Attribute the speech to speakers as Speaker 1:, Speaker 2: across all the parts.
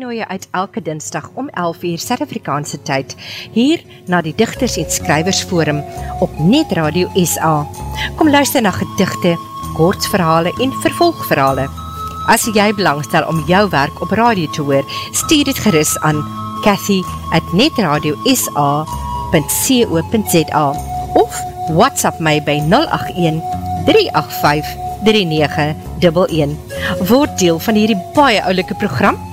Speaker 1: nooi jou uit elke dinsdag om 11 uur Suid-Afrikaanse tyd hier na die Digters en Skrywers Forum op Net Radio SA. Kom luister na gedigte, kortverhale en vervolgverhale. As jy belangstel om jou werk op radio te hoor, stuur dit gerus aan Cathy at netradiosa.co.za of WhatsApp my by 081 385 3911. Word deel van hierdie baie oulike program.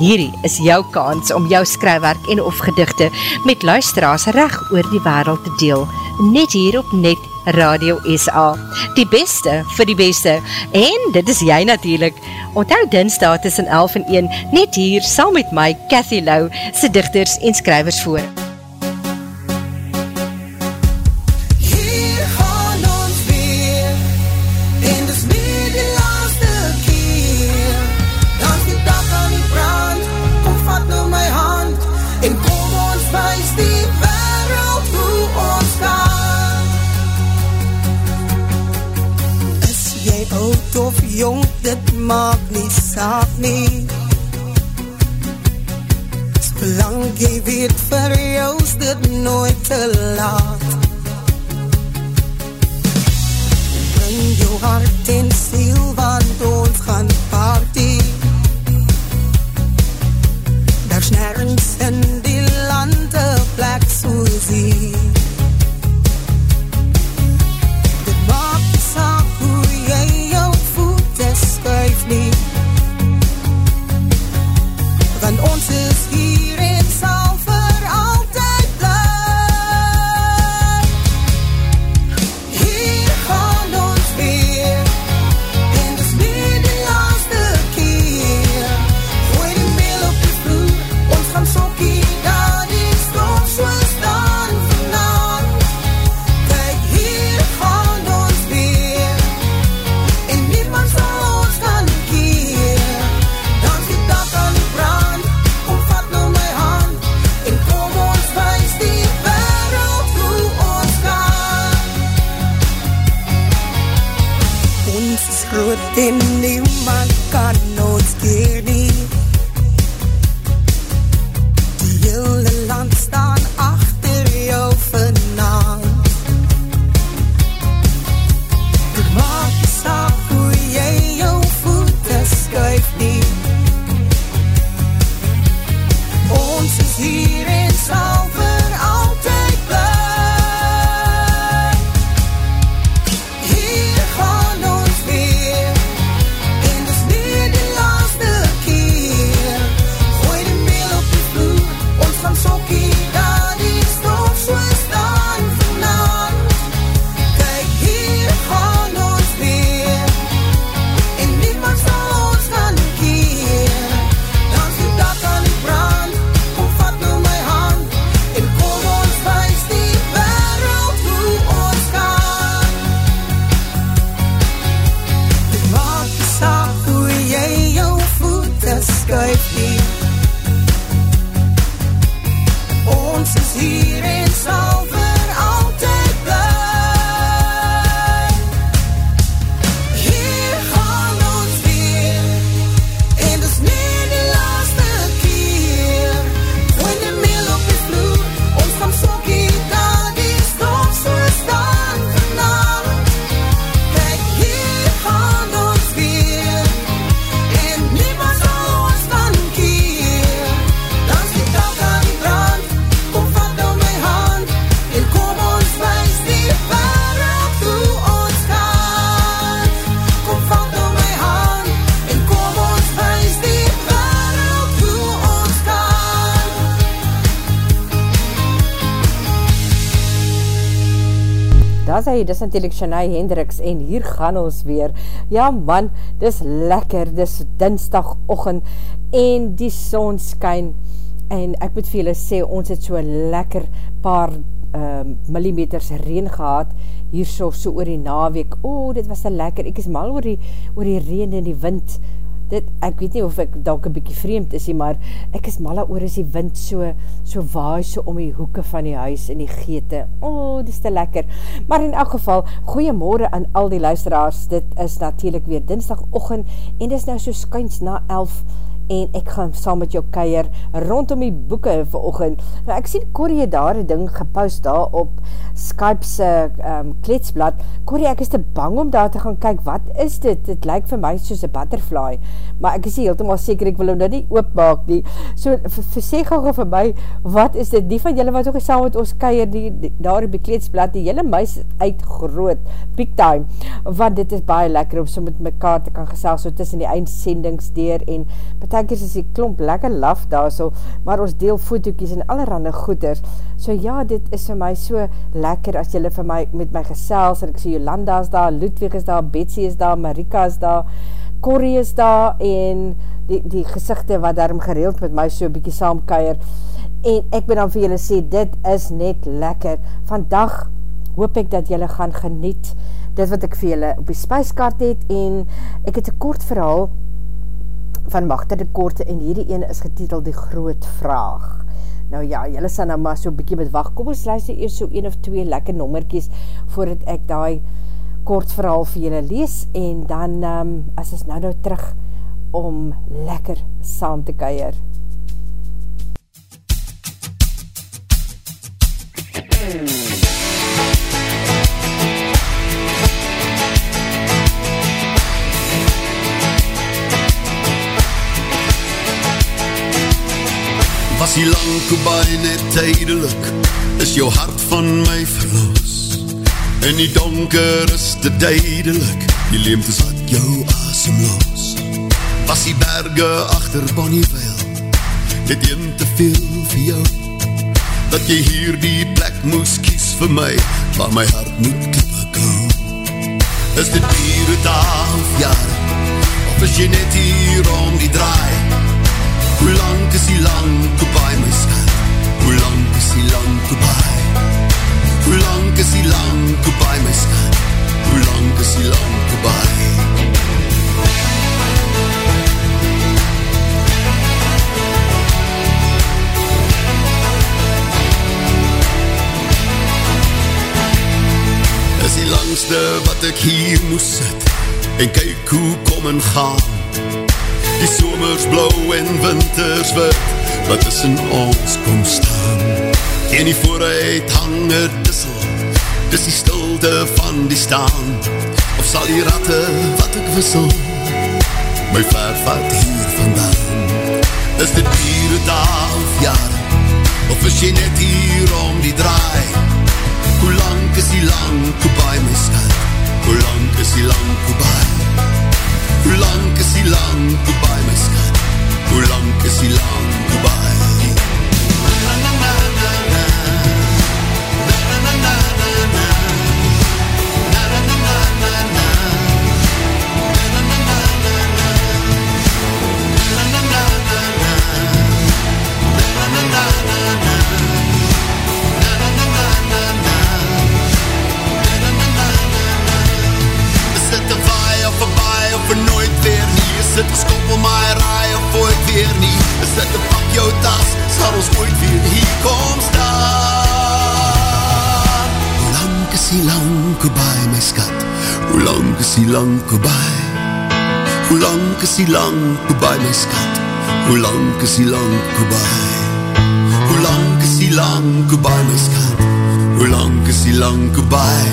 Speaker 1: Hierdie is jou kans om jou skrywerk en of gedigte met luisteraars reg oor die wereld te deel. Net hier op Net Radio SA. Die beste vir die beste. En dit is jy natuurlijk. Onthou dinsdag tussen 11 en 1 net hier saam met my Cathy Lou se digters en skrywers voor.
Speaker 2: Maak nie saak nie. Solang jy weet vir jou is dit nooit te laat. Bring jou hart en siel want ons gaan party. Daar's nergens in die lande plek soos hier lief.
Speaker 1: Want ons is del hy, dis natuurlijk Shanae Hendricks en hier gaan ons weer. Ja man, dis lekker, dis dinsdag ochend en die son skyn en ek moet vir julle sê, ons het so lekker paar uh, millimeters reen gehad hier so, so oor die naweek. O, oh, dit was so lekker, ek is mal oor die, oor die reen en die wind dit, ek weet nie of ek dalk een bykie vreemd is, maar ek is malle oor as die wind so, so waai so om die hoeke van die huis en die geete. O, oh, dit is te lekker. Maar in elk geval, goeiemorgen aan al die luisteraars, dit is natuurlijk weer dinsdag ochend, en dit is nou so skuins na elf,
Speaker 3: en ek gaan saam met jou keier rondom die boeken vir oogend. Nou ek sien Corrie daar een ding gepost daar op Skype's um, kletsblad. Corrie, ek is te bang om daar te gaan kyk, wat is dit? Dit lyk vir my soos een butterfly, maar ek is nie heeltemaal seker, ek wil hom nou nie oopmaak nie. So, versê gauw vir my, wat is dit? Die van julle wat ook saam met ons keier, die, die, daar op die kletsblad, die hele muis uit groot, big time, want dit is baie lekker om so met mekaar te kan gesel, so tussen die eindsendingsdeer, en betekens is die klomp lekker laf daar so, maar ons deel fotokies en allerhande goeders, so ja, dit is vir my so lekker, as julle vir my, met my gesels, en ek sê Jolanda is daar, Ludwig is daar, Betsy is daar, Marika is daar, Corrie is daar, en die, die gezichte wat daarom gereeld met my so bykie saamkeier, en ek ben dan vir julle sê, dit is net lekker, vandag hoop ek dat julle gaan geniet, dit wat ek vir julle op die spijskaart het, en ek het een kort verhaal, van Magda de Korte, en hierdie ene is getiteld Die Groot Vraag. Nou ja, julle sal nou maar so bykie met wacht, kom ons luister eers so een of twee lekker nommerkies, voordat ek die kort verhaal vir julle lees, en dan um, as ons nou nou terug, om lekker saam te keier.
Speaker 4: Was die lang koebaai net tydelik, is jou hart van my verloos. In die donker is dit duidelik, die leemte zat jou asemloos. Was die berge achter Bonnievale, net een te veel vir jou. Dat jy hier die plek moes kies vir my, waar my hart moet klippe kou. Is dit hier het af jaar, of is jy net hier om die draai? Hoe lang is die lang koebaai? Hoe lang is die lang koebaai my skat? Hoe lang is die lang koebaai? Is die langste wat ek hier moes sit En kyk hoe kom en gaan Die somers blauw en winters wit Wat tussen ons kom staan En die vooruit hang het dissel Dis die stilte van die staan. Of sal die ratte wat ek wissel My ver vat hier vandaan? Is dit hier het half jaar Of is jy net hier om die draai? Hoe lang is die lang koebaai my skat Hoe lang is die lang koebaai Hoe lang is die lang goodbye my skat? Hoe lang is die lang goodbye? Nie Is dit geskop om my raai of ooit weer nie. Is dit te pak jou tas, sal ons ooit weer hier kom staan. Hoe lang is die lang koebaai my skat Hoe lang is die lang koebaai Hoe lang is die lang koebaai my skat Hoe lang is die lang koebaai Hoe lang is die lang koebaai my skat Hoe lang is die lang koebaai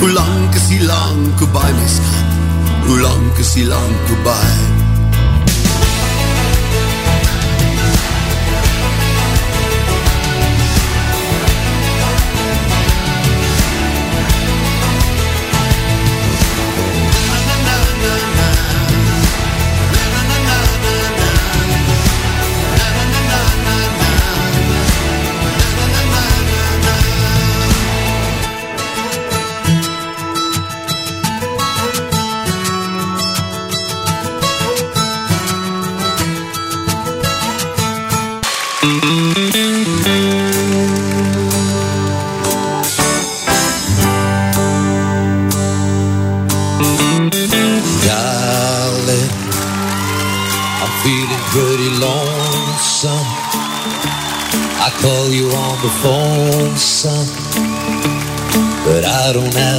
Speaker 4: Hoe lang is die lang koebaai my skat Hoe lang is die lang koebaai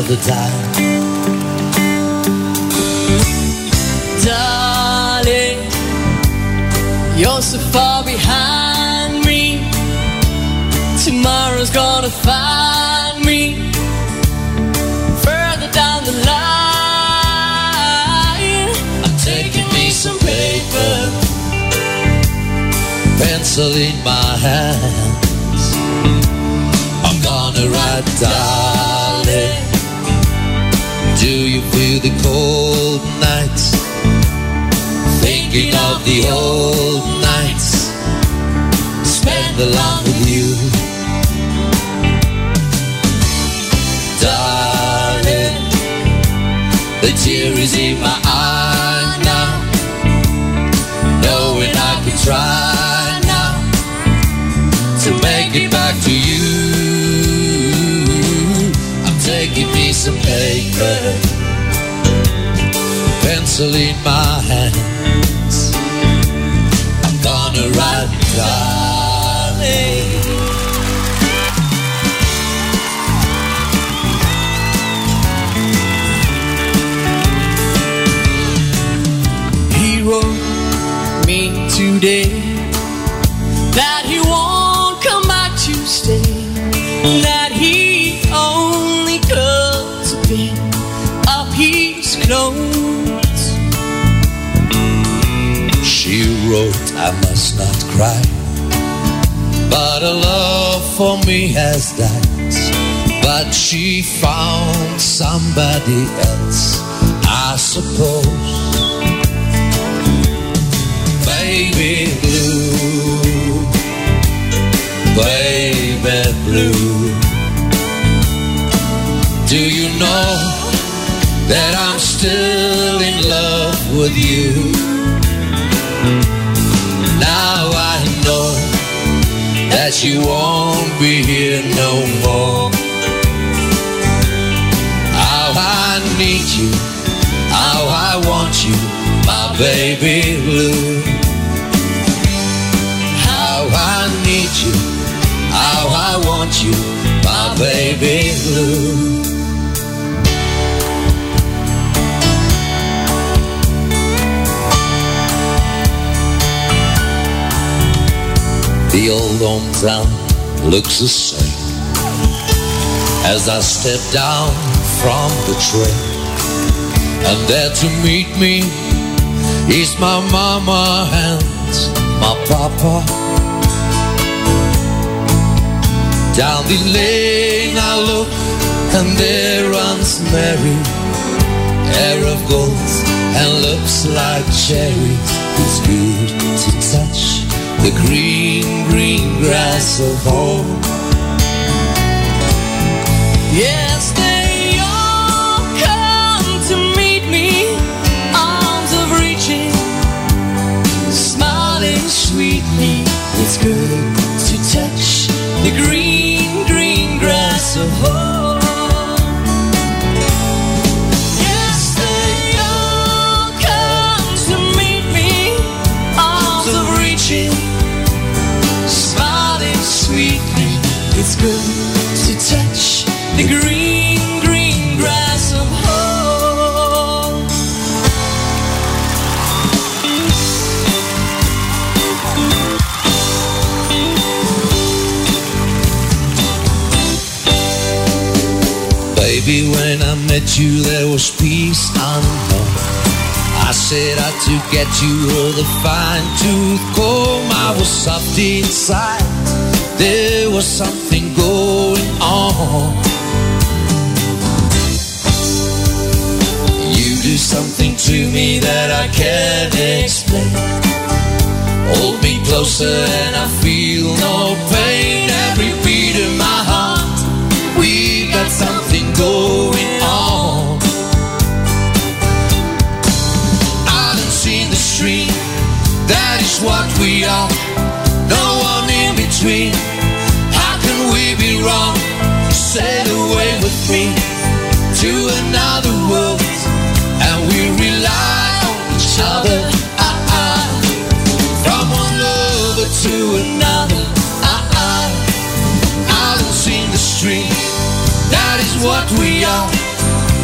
Speaker 5: the time.
Speaker 6: Today. That he won't come back to stay, that he only comes to pick up his clothes.
Speaker 5: She wrote I must not cry But her love for me has died. But she found somebody else I suppose Baby blue Baby blue Do you know That I'm still in love with you Now I know that you won't be here no more. How I need you, how I want you, my baby blue. Baby blue. The old hometown looks the same As I step down from the train And there to meet me Is my mama and my papa Down the lane I look And there runs Mary Hair of gold and looks like cherries It's good to touch the green, green grass of home.
Speaker 6: Yes, they all come to meet me, arms of reaching, smiling sweetly. It's good
Speaker 5: you, there was peace unknown. I set out to get you with a fine tooth comb. I was soft inside. There was something going on. You do something to me that I can't explain. Hold me closer and I feel no pain. Every beat of my heart, we got something going wrong? Sail away with me to another world, and we rely on each other. Ah, ah. From one lover to another. I done seen the stream. That is what we are.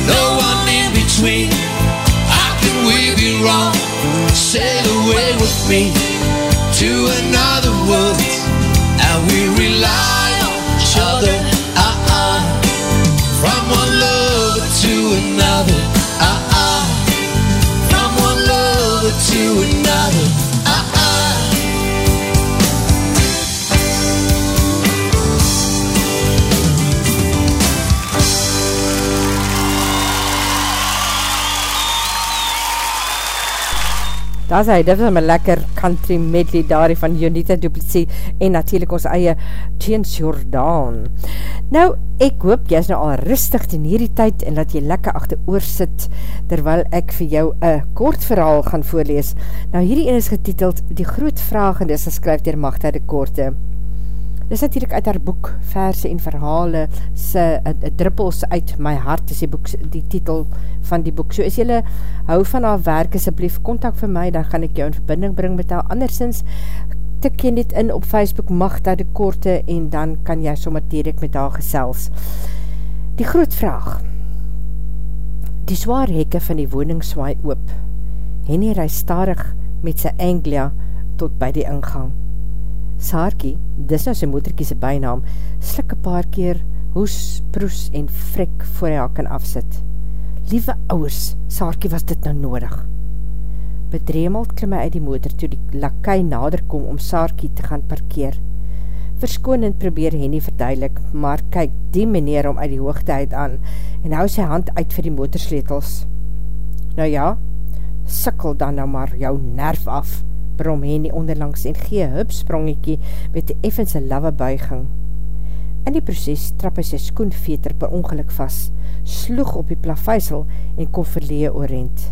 Speaker 5: No one in between. How can we be wrong? Sail away with me to another world and we to another.
Speaker 3: Daar is hy, dit was my lekker country medley daarie van Jonita Duplessis en natuurlijk ons eie James Jordaan. Nou, ek hoop jy is nou al rustig ten hierdie tyd en dat jy lekker achter oor sit terwyl ek vir jou een kort verhaal gaan voorlees. Nou, hierdie een is getiteld Die Groot Vraag en dit is geskryf dier Magda de Korte. Dit is natuurlijk uit haar boek Verse en Verhale se uh, Druppels uit my hart is die, boek, die titel van die boek. So as jylle hou van haar werk, asjeblief contact vir my, dan gaan ek jou in verbinding bring met haar. Andersens, tik jy net in op Facebook Magda de Korte en dan kan jy sommer direct met haar gesels. Die groot vraag Die zwaar hekke van die woning swaai oop. Henny reis starig met sy Anglia tot by die ingang. Saarkie, dis nou sy moederkie sy bijnaam, slik een paar keer, hoes, proes en frik voor hy haar kan afsit. Liewe ouwers, Saarkie was dit nou nodig. Bedremeld klim hy uit die motor toe die lakai nader kom om Saarkie te gaan parkeer. Verskonend probeer Henny verduidelik, maar kyk die meneer om uit die hoogte uit aan en hou sy hand uit vir die motorsletels. Nou ja, sikkel dan nou maar jou nerf af, brom Henny onderlangs en gee hupsprongekie met die effense lawe buiging. In die proces trap hy sy skoenveter per ongeluk vast, sloeg op die plafuisel en kon verlee oorent.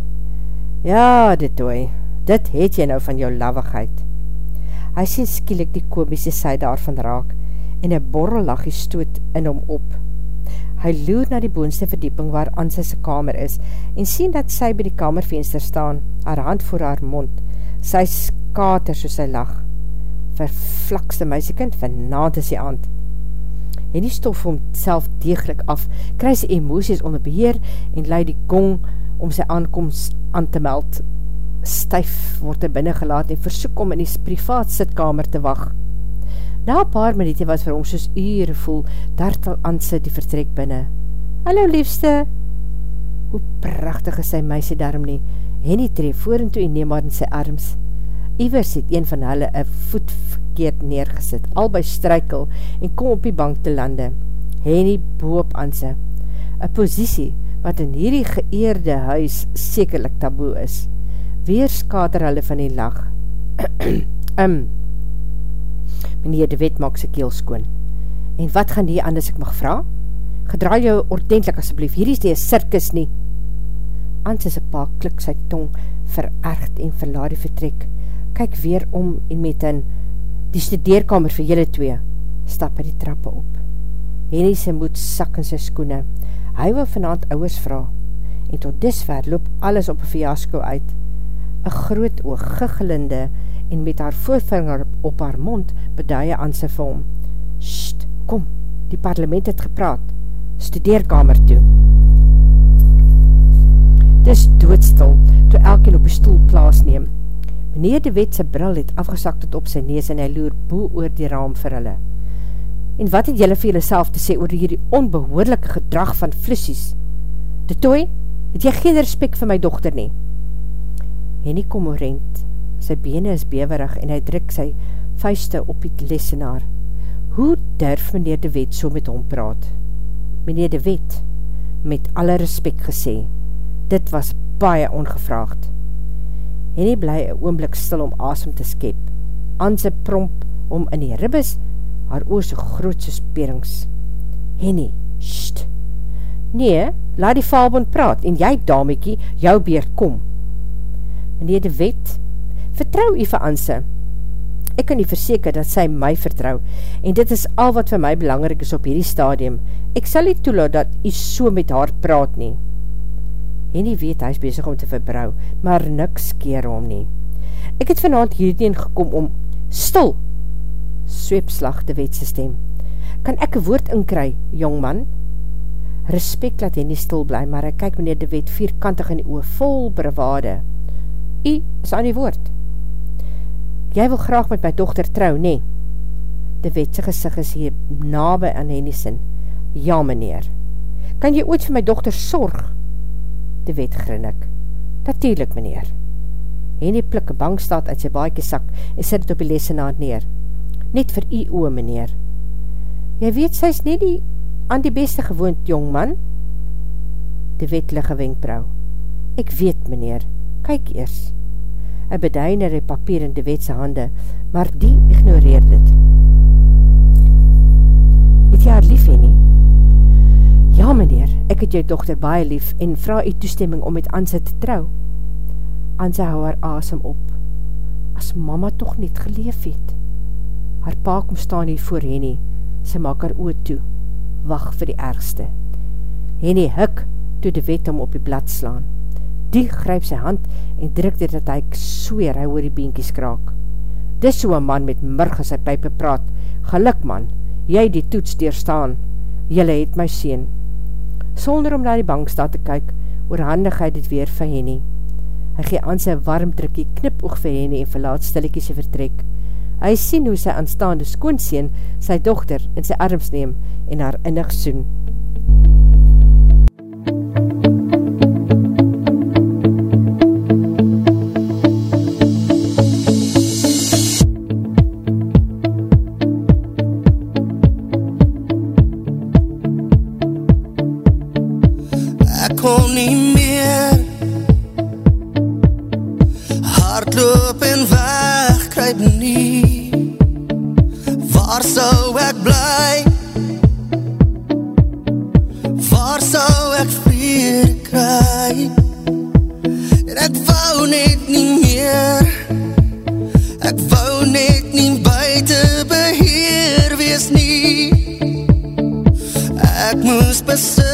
Speaker 3: Ja, dit ooi, dit het jy nou van jou lavigheid. Hy sien skielik die komische sy daarvan raak en een borrellachie stoot in hom op. Hy loer na die boonste verdieping waar Anse sy kamer is en sien dat sy by die kamervenster staan, haar hand voor haar mond, sy skater soos sy lag. Vervlakste meisiekind, vanavond is die aand. En die stof om self degelijk af, kry sy emoties onder beheer en leid die gong om sy aankomst aan te meld. Stijf word hy binnengelaat en versoek om in die privaat sitkamer te wacht. Na paar minuut wat vir hom soos ure voel, dartel Anse die vertrek binnen. Hallo liefste! Hoe prachtig is sy meisie daarom nie, Henny tree voor en toe en neem haar in sy arms. Ivers het een van hulle een voet verkeerd neergesit, al by strykel en kom op die bank te lande. Henny boop aan sy. Een posiesie wat in hierdie geëerde huis sekerlik taboe is. Weer skater hulle van die lag. um, meneer de wet maak sy keel skoon. En wat gaan die anders ek mag vraag? Gedraai jou ordentlik asjeblief, hier is die circus nie. Ans is een pa klik sy tong verergd en verlaat die vertrek. Kyk weer om en met een die studeerkamer vir julle twee, stap hy die trappe op. Henny sy moed sak in sy skoene. Hy wil vanavond ouwers vraag en tot disver loop alles op een fiasco uit. Een groot oog giggelinde en met haar voorvinger op haar mond beduie aan sy vir hom. Sst, kom, die parlement het gepraat. Studeerkamer toe. Dis doodstil, toe elkeen op die stoel plaas neem. Meneer de Wet sy bril het afgesak tot op sy nees en hy loer boe oor die raam vir hulle. En wat het jylle vir jylle self te sê oor hierdie onbehoorlijke gedrag van flissies? De tooi, het jy geen respect vir my dochter nie? Henny kom orent, sy bene is beverig en hy druk sy vuiste op die lesenaar. Hoe durf meneer de Wet so met hom praat? Meneer de Wet, met alle respect gesê, Dit was baie ongevraagd. Henny bly een oomblik stil om asem te skep. Anse promp om in die ribbes, haar oor so groot soos perings. Henny, sst. Nee, laat die valbond praat en jy, damekie, jou beurt kom. Meneer de wet, vertrou u vir Anse. Ek kan u verseker dat sy my vertrou en dit is al wat vir my belangrijk is op hierdie stadium. Ek sal nie toelaat dat u so met haar praat nie. Henny weet hy is bezig om te verbrou, maar niks keer om nie. Ek het vanavond hierdien gekom om stil, sweepslag de wetse stem. Kan ek een woord inkry, jongman? Respect laat Henny stil bly, maar ek kyk meneer de wet vierkantig in die oor vol brevade. U is aan die woord.
Speaker 7: Jy wil graag met my dochter trou, nee? De wetse gezicht is hier nabe aan Henny sin. Ja, meneer. Kan jy ooit vir my dochter sorg? De wet grin ek. Natuurlijk, meneer. Henny plik een bankstaat uit sy baiekie sak en sit het op die lesenaar neer. Net vir u oe, meneer. Jy weet, sy is nie die aan die beste gewoond, jongman. De wet lig een wenkbrauw. Ek weet, meneer. Kyk eers. Hy beduiner die papier in die wetse hande, maar die ignoreer dit. Het jy haar lief, Henny? Ja, meneer, ek het jou dochter baie lief en vraag u toestemming om met Anse te trou. Anse hou haar asem op. As mama toch niet geleef het. Haar pa kom staan hier voor Henny. Sy maak haar oor toe. Wacht vir die ergste. Henny hik toe die wet om op die blad slaan die gryp sy hand en druk dit dat hy sweer hy oor die beentjies kraak. Dis so een man met murg in sy pype praat. Geluk man, jy die toets deurstaan. Julle het my sien. Sonder om na die banksta te kyk, oorhandig hy dit weer vir Henny. Hy gee aan sy warm drukkie knip oog vir Henny en verlaat stillekie sy vertrek. Hy sien hoe sy aanstaande skoonseen sy dochter in sy arms neem en haar innig soen.
Speaker 8: kon nie meer Hardloop en wegkruip nie Waar sou ek bly? Waar sou ek vreer kry? En ek wou net nie meer Ek wou net nie buiten beheer wees nie Ek moes besin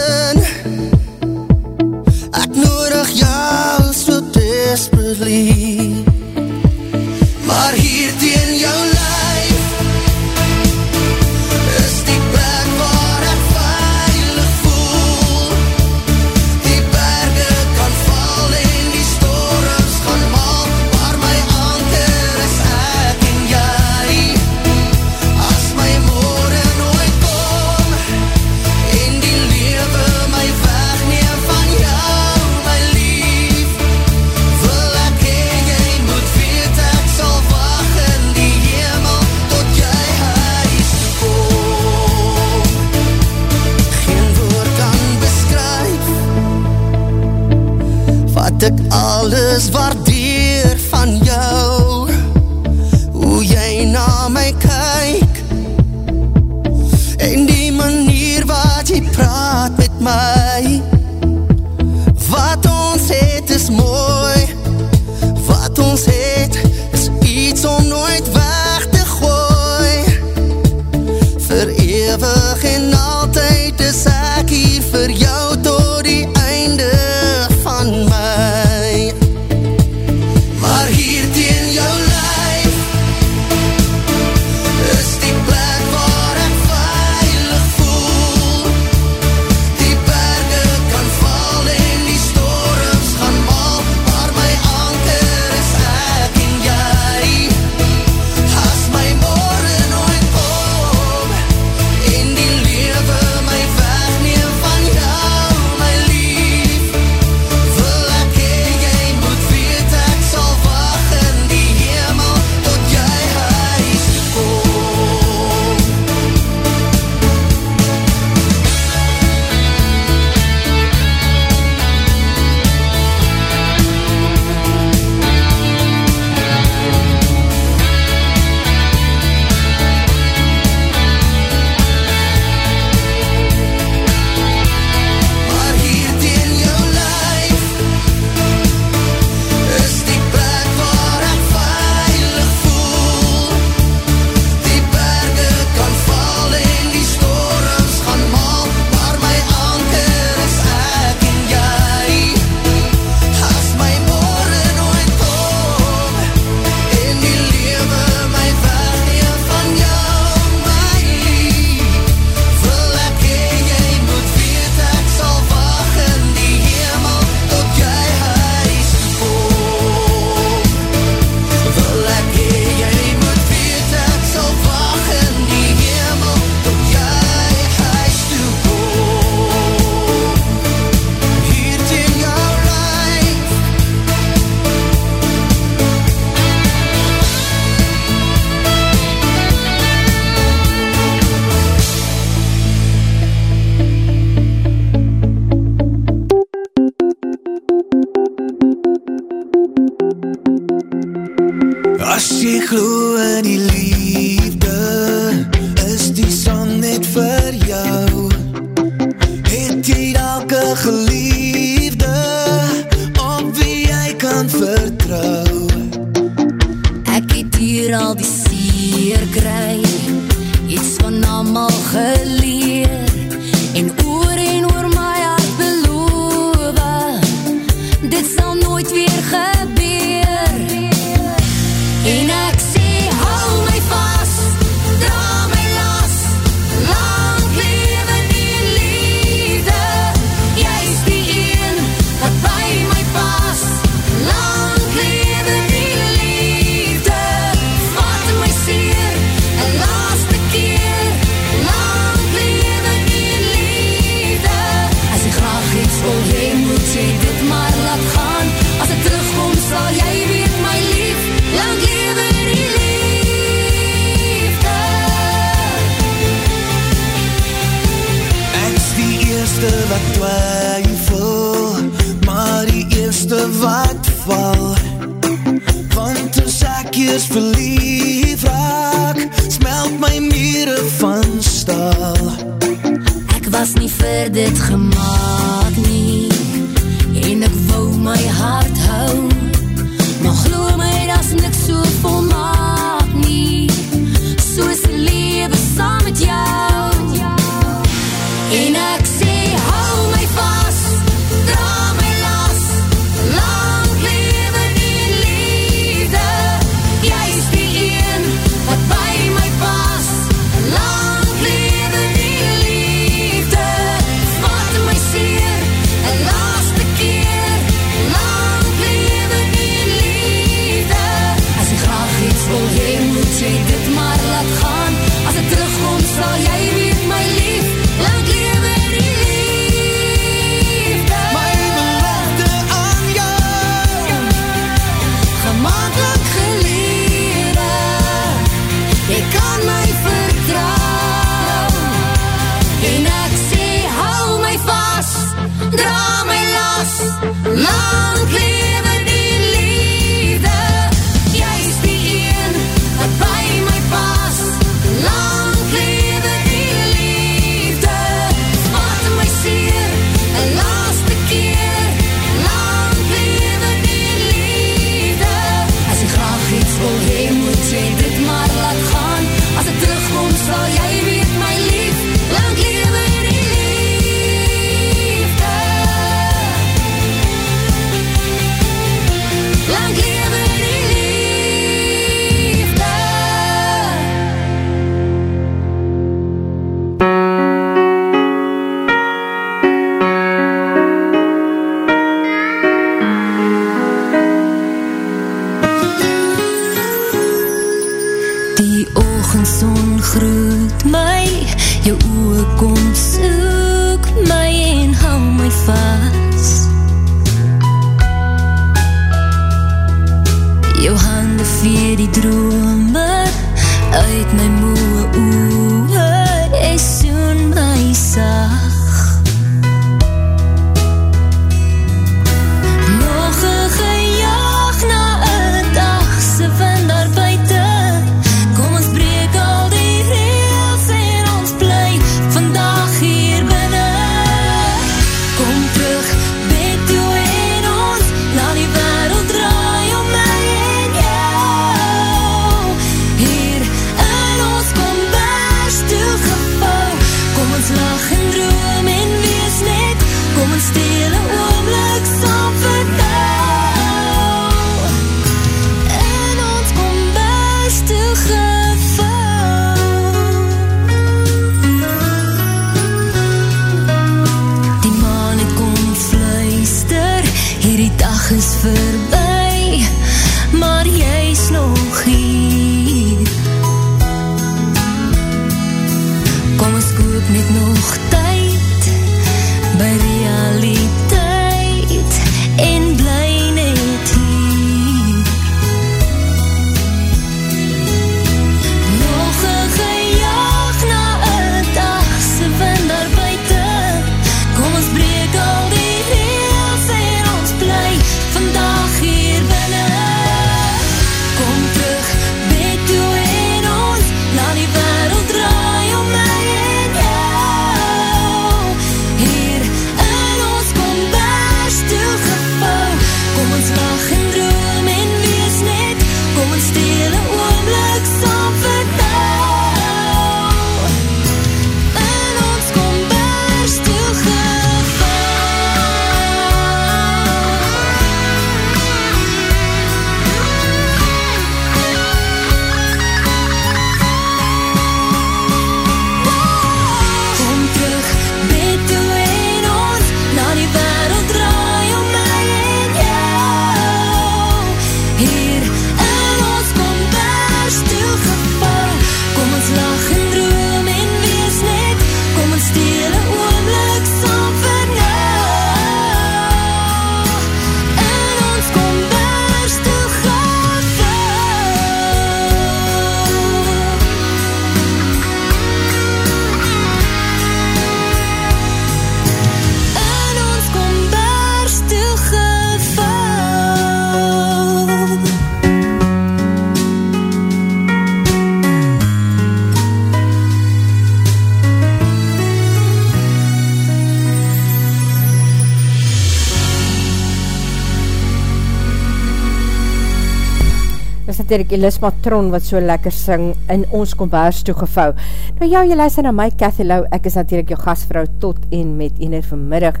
Speaker 3: natuurlijk Elis Matron wat so lekker sing in ons kombaars toegevou. Nou ja, jy luister na my Cathy Lau, ek is natuurlijk jou gastvrou tot en met ene vanmiddag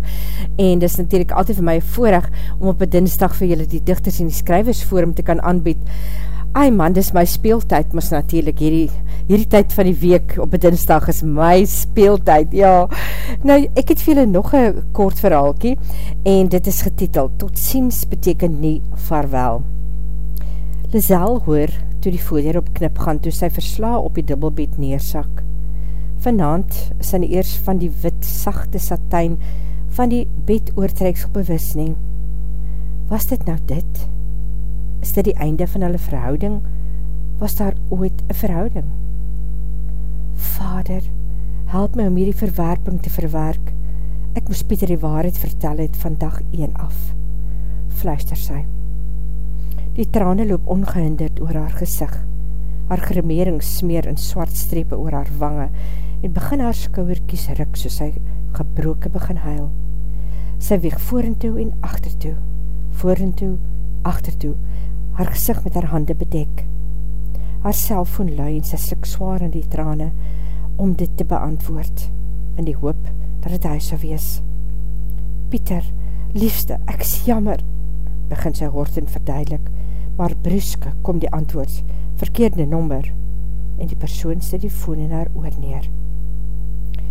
Speaker 3: en dis natuurlijk altyd vir my voorrecht om op een dinsdag vir julle die dichters en die skrywers forum te kan aanbied. Ai man, dis my speeltijd, mas natuurlijk hierdie, hierdie tyd van die week op een dinsdag is my speeltijd, ja. Nou, ek het vir julle nog een kort verhaalkie en dit is getiteld, tot ziens beteken nie vaarwel. Lizelle hoor toe die voordeur op knip gaan toe sy versla op die dubbelbed neersak. Vanavond is hy eers van die wit, sachte satijn van die bed oortreksel bewus nie. Was dit nou dit? Is dit die einde van hulle verhouding? Was daar ooit een verhouding? Vader, help my om hierdie verwerping te verwerk. Ek moes Pieter die waarheid vertel het van dag 1 af. Fluister sy. Die trane loop ongehinderd oor haar gezicht. Haar gremering smeer in swart strepe oor haar wange en begin haar skouwerkies ruk soos sy gebroke begin huil. Sy weeg voorentoe en achtertoe, voorentoe, achtertoe, haar gezicht met haar hande bedek. Haar cellfoon lui en sy slik zwaar in die trane om dit te beantwoord, in die hoop dat het huis sal wees. Pieter, liefste, ek is jammer, begin sy hoort en verduidelik, maar bruske kom die antwoord, verkeerde nommer, en die persoon sê die voon in haar oor neer.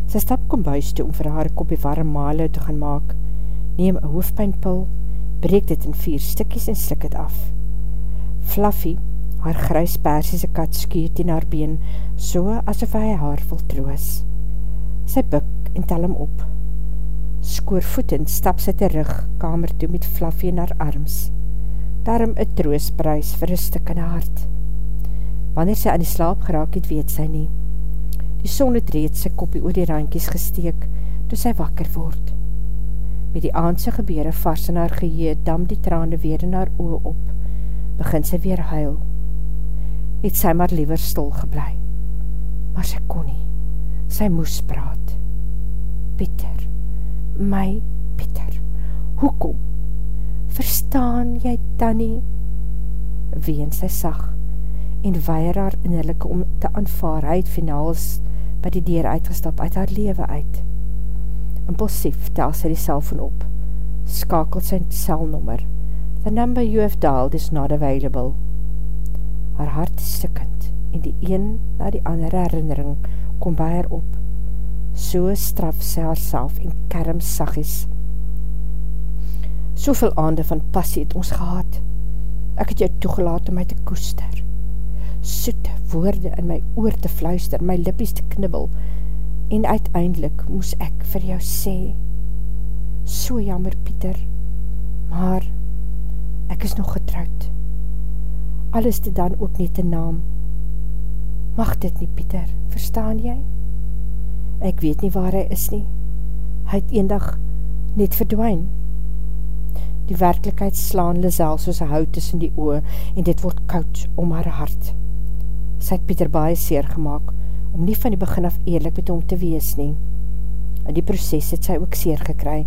Speaker 3: Sy stap kom buis toe om vir haar kopie warm male te gaan maak, neem een hoofdpijnpil, breek dit in vier stikkies en slik het af. Fluffy, haar grys persiese kat skuurt in haar been, so asof hy haar wil troos. Sy buk en tel hem op. Skoorvoetend stap sy terug kamer toe met Fluffy in haar arms daarom een troostprijs vir een stik in hart. Wanneer sy aan die slaap geraak het, weet sy nie. Die son het reeds sy kopie oor die randkies gesteek, toe sy wakker word. Met die aandse gebeur vars in haar geheer, dam die trane weer in haar oor op, begin sy weer huil. Het sy maar liever stil geblei. Maar sy kon nie. Sy moes praat. Pieter, my Pieter, hoekom? Verstaan jy Tanny? Ween sy sag en weier haar innerlijke om te aanvaar, hy het finaals by die deur uitgestap uit haar lewe uit. Impulsief tel sy die cellfoon op, skakelt sy cellnummer. The number you have dialed is not available. Haar hart is stikkend en die een na die ander herinnering kom by haar op. So straf sy haar en kerm sagies Soveel aande van passie het ons gehad. Ek het jou toegelaat om my te koester. Soete woorde in my oor te fluister, my lippies te knibbel. En uiteindelik moes ek vir jou sê, so jammer Pieter, maar ek is nog getrouwd. Alles te dan ook net een naam. Mag dit nie Pieter, verstaan jy? Ek weet nie waar hy is nie. Hy het eendag net verdwijn. Die werkelijkheid slaan Lizelle soos een hout tussen die oor en dit word koud om haar hart. Sy het Pieter baie seer gemaakt om nie van die begin af eerlijk met hom te wees nie. In die proces het sy ook seer gekry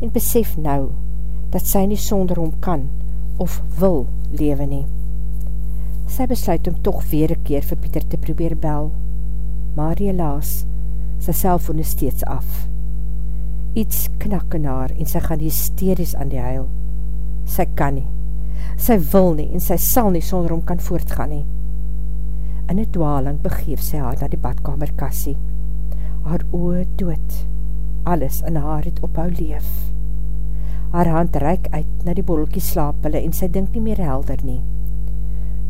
Speaker 3: en besef nou dat sy nie sonder hom kan of wil lewe nie. Sy besluit om toch weer een keer vir Pieter te probeer bel, maar helaas, sy cellfoon is steeds af iets knak in haar en sy gaan hysterisch aan die huil. Sy kan nie, sy wil nie en sy sal nie sonder hom kan voortgaan nie. In die dwaling begeef sy haar na die badkamerkassie. Haar oor dood, alles in haar het ophou leef. Haar hand reik uit na die bolkie slaaphulle en sy dink nie meer helder nie.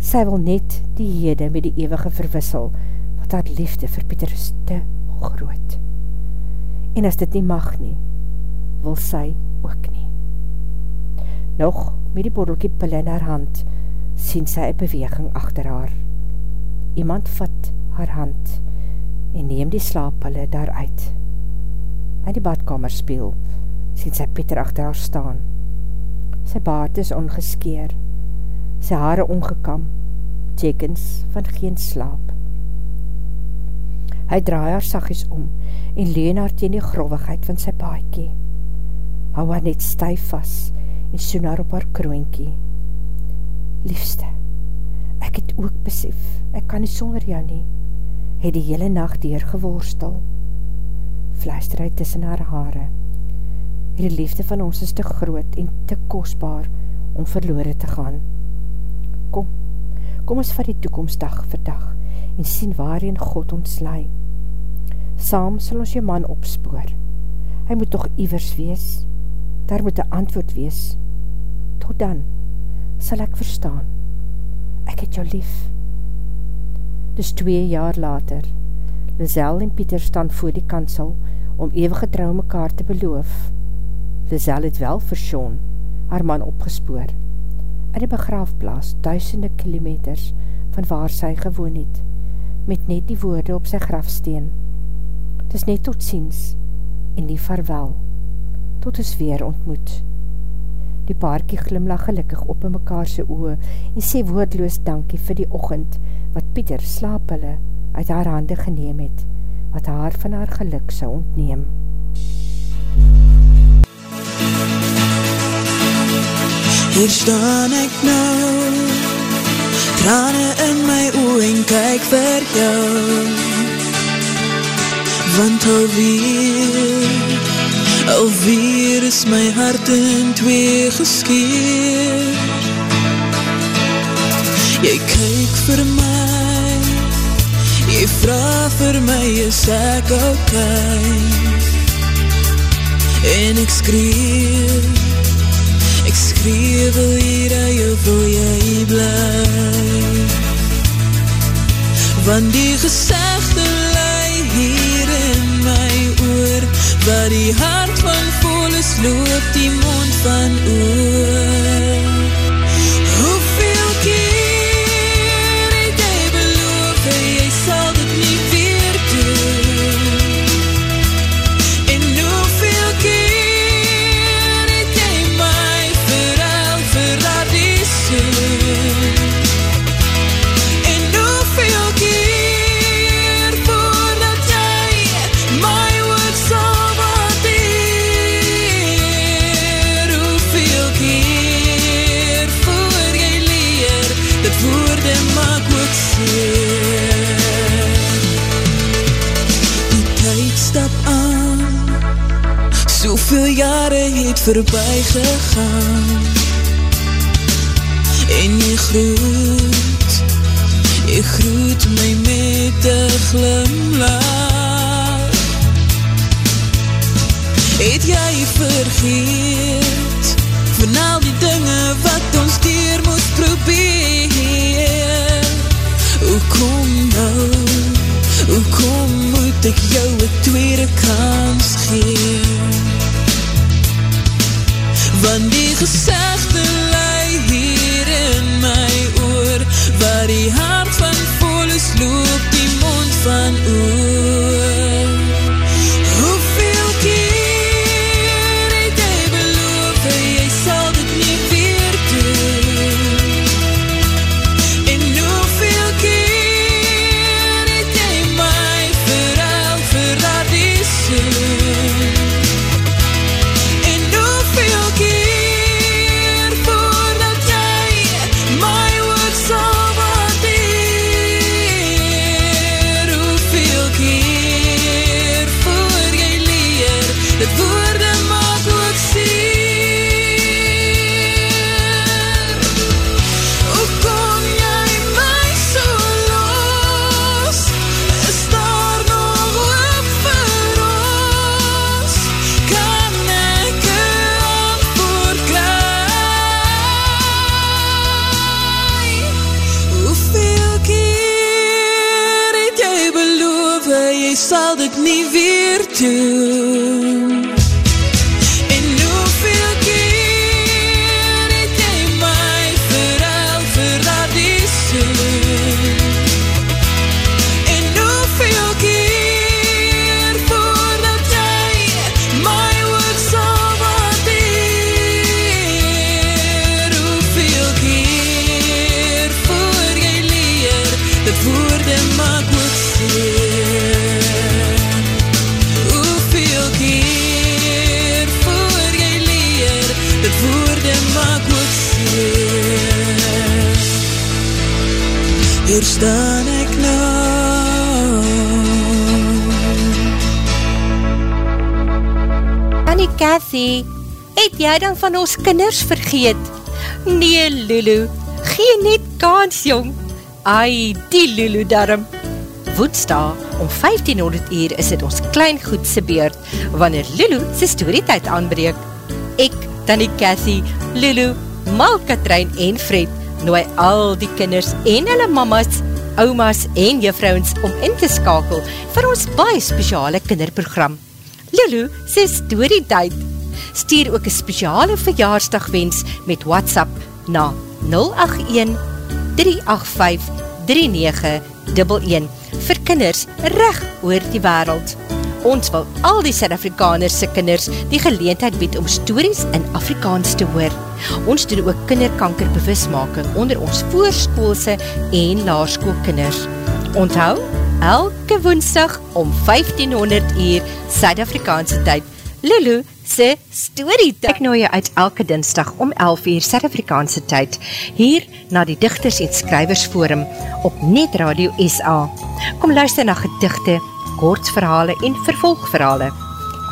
Speaker 3: Sy wil net die hede met die eeuwige verwissel, wat haar liefde vir Pieter is te groot en as dit nie mag nie, wil sy ook nie. Nog met die bordelkie pille in haar hand, sien sy een beweging achter haar. Iemand vat haar hand en neem die slaappille daaruit. In die badkamer speel, sien sy Pieter achter haar staan. Sy baard is ongeskeer, sy haare ongekam, tekens van geen slaap. Hy draai haar sagies om en leen haar teen die grovigheid van sy paaikie. Hou haar net stuif vas en soen haar op haar kroonkie. Liefste, ek het ook besef, ek kan nie sonder jou nie, het die hele nacht deurgeworstel. Fluister hy tussen haar haare. Die liefde van ons is te groot en te kostbaar om verloore te gaan. Kom, kom ons vat die toekomst dag vir dag en sien waarin God ons laai. Saam sal ons jou man opspoor. Hy moet toch ivers wees. Daar moet een antwoord wees. Tot dan sal ek verstaan. Ek het jou lief. Dis twee jaar later. Lizelle en Pieter staan voor die kansel om eeuwige trouw mekaar te beloof. Lizelle het wel vir Sean, haar man opgespoor, in die begraafplaas duisende kilometers van waar sy gewoon het, met net die woorde op sy grafsteen. Is net tot ziens en die vaarwel, tot ons weer ontmoet. Die paarkie glimlach gelukkig op in mekaarse oe en sê woordloos dankie vir die ochend wat Pieter slaap hulle uit haar hande geneem het, wat haar van haar geluk sou ontneem.
Speaker 6: Hier staan ek nou Trane in my oe en kyk vir jou Want alweer Alweer is my hart in twee geskeer. Jy kyk vir my. Jy vraag vir my is ek ok En ek skreef Ek skreef wil hier aan jou wil jy bly? Want die gezegde Waar die hart van volle sloop die mond van oor Soveel jare het voorbij gegaan. En jy groet Jy groet my met een glimlach. Het jy vergeet Van al die dinge wat ons dier moest probeer Hoe kom nou Hoe kom moet ek jou een tweede kans gee Want die gezegde lei hier in my oor. Waar die hart van volle sloop die mond van oor weer het jy
Speaker 9: dan van ons kinders vergeet? Nee, Lulu, gee net kans, jong. Ai, die Lulu darm. Woensdag om 1500 uur is het ons klein goedse beurt, wanneer Lulu sy storytijd aanbreek. Ek, Tanny Cathy, Lulu, Mal Katrein en Fred nooi al die kinders en hulle mamas, oumas en juffrouwens om in te skakel vir ons baie speciale kinderprogram. Lulu sê storytijd. Stuur ook een speciale verjaarsdagwens met WhatsApp na 081 385 3911 vir kinders reg oor die wereld. Ons wil al die Suid-Afrikanerse kinders die geleentheid bied om stories in Afrikaans te hoor. Ons doen ook kinderkanker bewusmaking onder ons voorskoolse en laarskoolkinders. Onthou, elke woensdag om 1500 uur Suid-Afrikaanse tyd, Lulu se storytyd. Ek nooi jou uit elke dinsdag om 11 uur Suid-Afrikaanse tyd, hier na die Dichters en Skrywers Forum op Net Radio SA. Kom luister na gedichte, kortverhale en vervolgverhale.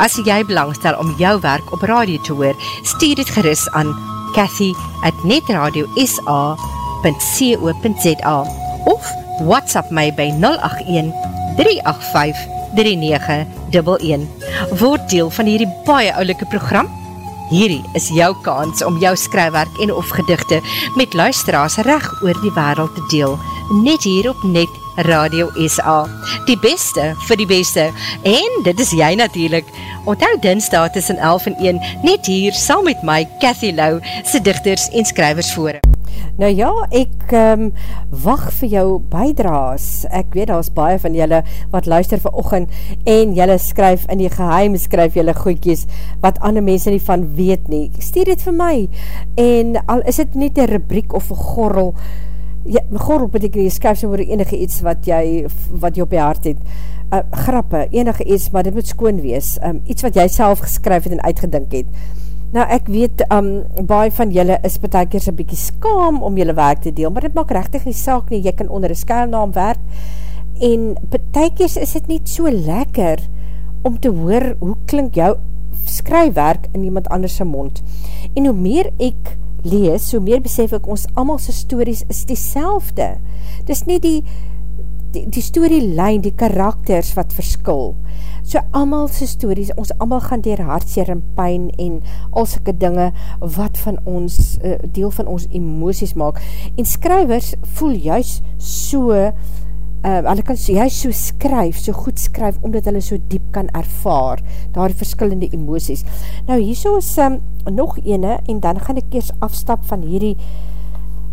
Speaker 9: As jy belangstel om jou werk op radio te hoor, stuur dit geris aan Cathy at netradiosa.co.za of WhatsApp my by 081 385 3911. Word deel van hierdie baie oulike program. Hierdie is jou kans om jou skrywerk en of gedigte met luisteraars reg oor die wereld te deel. Net hier op Net Radio SA. Die beste vir die beste. En dit is jy natuurlijk. Onthou dinsdag tussen 11 en 1, net hier, saam met my, Cathy Lau, sy dichters en skrywers voor.
Speaker 3: Nou ja, ek um, wacht vir jou bijdraas. Ek weet, daar is baie van julle wat luister vir ochend en julle skryf in die geheim, skryf julle goedkies wat ander mense nie van weet nie. Stuur dit vir my. En al is dit net een rubriek of een gorrel, ja, gorrel beteken jy skryf so oor enige iets wat jy, wat jy op jy hart het, uh, grappe, enige iets, maar dit moet skoon wees, um, iets wat jy self geskryf het en uitgedink het. Nou ek weet, um, baie van julle is betekers een bykie skaam om julle werk te deel, maar dit maak rechtig nie saak nie, jy kan onder een skuilnaam werk, en betekers is het niet so lekker om te hoor hoe klink jou skrywerk in iemand anders mond. En hoe meer ek lees, so meer besef ek ons amalse stories is die selfde. Dis nie die, die, die storylijn, die karakters wat verskil. So amalse stories, ons amal gaan dier hartseer en pijn en al syke dinge wat van ons, uh, deel van ons emoties maak. En skrywers voel juist so uh, hulle kan so, juist so skryf, so goed skryf, omdat hulle so diep kan ervaar, daar verskillende emoties. Nou, hier so is um, nog ene, en dan gaan ek eers afstap van hierdie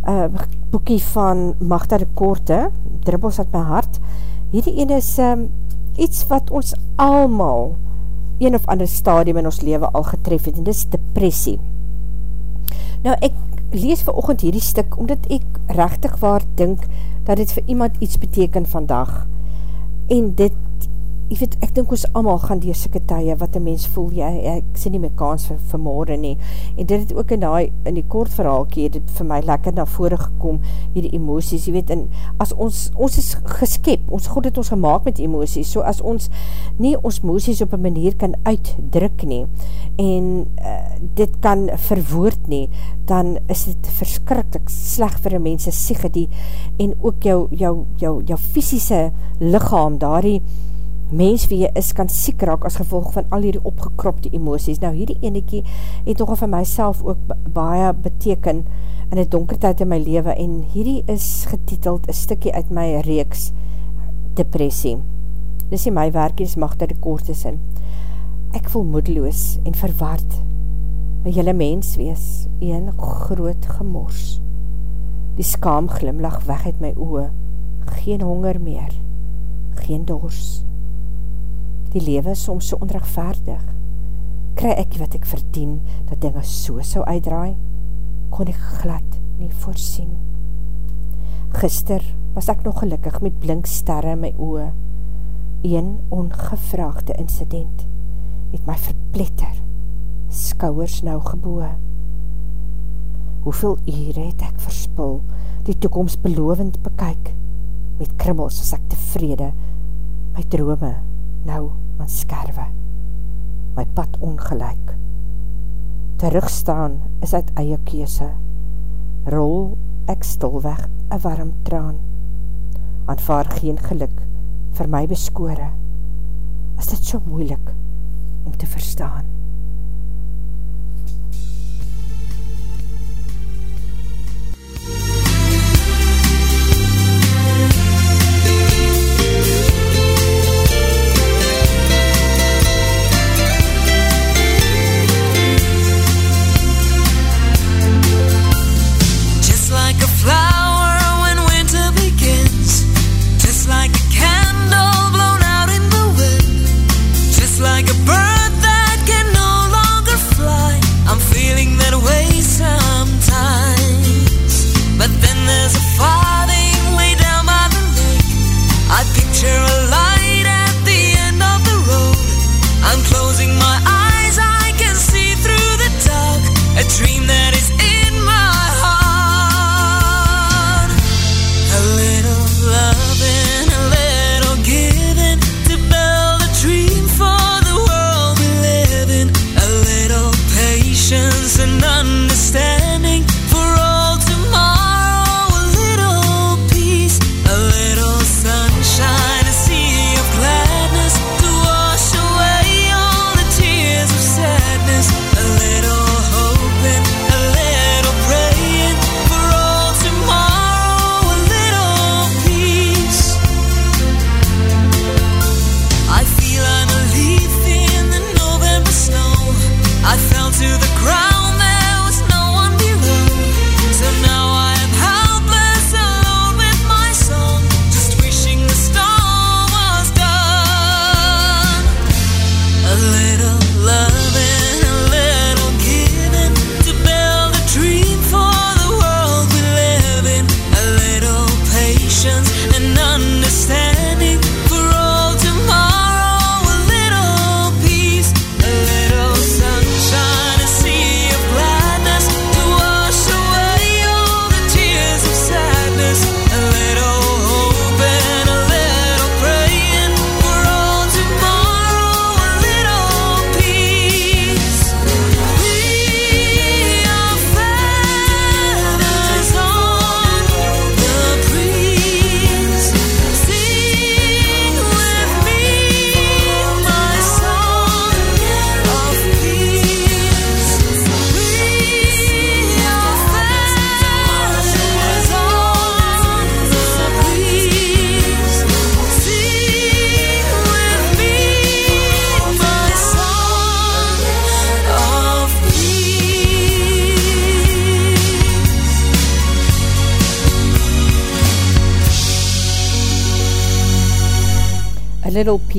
Speaker 3: uh, boekie van Magda de Korte, Dribbels uit my hart. Hierdie ene is um, iets wat ons almal een of ander stadium in ons leven al getref het, en dit is depressie. Nou, ek lees vir ochend hierdie stik, omdat ek rechtig waar dink, dat dit vir iemand iets beteken vandag. En dit, ek weet, ek dink ons allemaal gaan die sikke tye, wat die mens voel, ja, ek sê nie my kans vir, vir morgen nie. En dit het ook in die, in die kort verhaalkie, dit vir my lekker na vore gekom, hierdie emoties, jy weet, en as ons, ons is geskep, ons God het ons gemaakt met emoties, so as ons nie ons emoties op een manier kan uitdruk nie, en uh, dit kan verwoord nie, dan is dit verskrikkelijk sleg vir een mens siege die, en ook jou, jou, jou, jou fysische lichaam, daar die mens wie jy is, kan siek raak as gevolg van al hierdie opgekropte emoties. Nou hierdie enekie het toch vir myself ook baie beteken in die donkertijd in my leven, en hierdie is getiteld een stikkie uit my reeks depressie. Dis nie my werk, dis mag dat die koort is in. Ek voel moedeloos en verwaard, my jylle mens wees, een groot gemors. Die skaam glimlach weg uit my oe, geen honger meer, geen dors. Die lewe is soms so onrechtvaardig. Kry ek wat ek verdien, dat dinge so sou uitdraai, kon ek glad nie voorsien. Gister was ek nog gelukkig met blink sterre in my oe. Een ongevraagde incident het my verpletter skouwers nou geboe. Hoeveel ure het ek verspul, die toekomst belovend bekyk, met krimmels as ek tevrede, my drome nou man skerwe, my pad ongelijk, Terugstaan is uit eie keese. Rol ek stilweg een warm traan. Aanvaar geen geluk vir my beskore. Is dit so moeilik om te verstaan?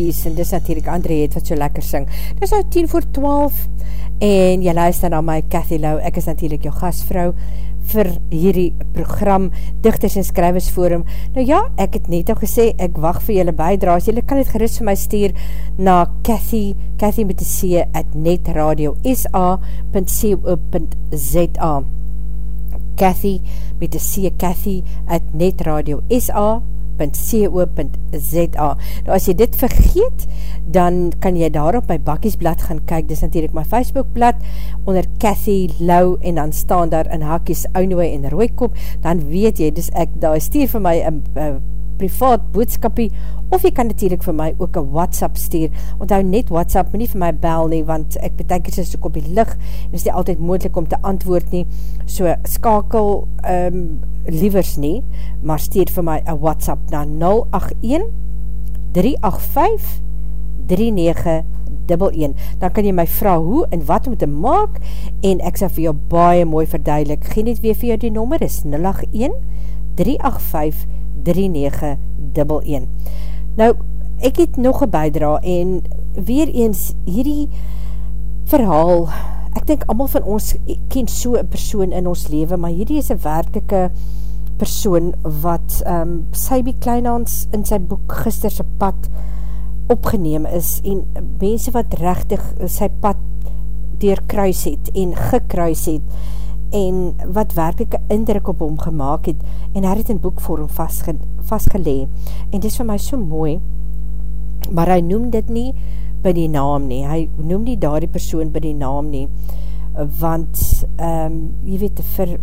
Speaker 3: Peace, en dis natuurlijk André het wat so lekker sing. Dis nou 10 voor 12, en jy luister na my Cathy Lau, ek is natuurlijk jou gastvrou vir hierdie program Dichters en Skrywers Forum. Nou ja, ek het net al gesê, ek wacht vir julle bijdraas, julle kan het gerust vir my stuur na Cathy, Cathy met die C, at netradio.sa.co.za Cathy met die C, Cathy at netradio.sa.co.za www.co.za Nou as jy dit vergeet, dan kan jy daar op my bakkiesblad gaan kyk, dis natuurlijk my Facebookblad, onder Cathy Lau, en dan staan daar in hakies Ounoe en Rooikop, dan weet jy, dis ek, daar stuur vir my een privaat boodskapie, of jy kan natuurlijk vir my ook een WhatsApp stuur, onthou net WhatsApp, maar nie vir my bel nie, want ek betekent sy soek op die licht, en is die altyd moeilijk om te antwoord nie, so skakel um, liewers nie, maar stuur vir my een WhatsApp na 081 385 3911 dan kan jy my vraag hoe en wat om te maak en ek sal vir jou baie mooi verduidelik. Geen net weer vir jou die nommer is 081 385 3911 nou ek het nog een bijdra en weer eens hierdie verhaal ek denk allemaal van ons ken so een persoon in ons leven maar hierdie is een werkelike persoon wat um, Sybie Kleinhans in sy boek gisterse pad opgeneem is en mense wat rechtig sy pad deurkruis het en gekruis het en wat werkelijk indruk op hom gemaakt het en hy het in boekvorm vastge, vastgelee en dit is vir my so mooi maar hy noem dit nie by die naam nie hy noem nie daar die persoon by die naam nie want um, jy weet, vir,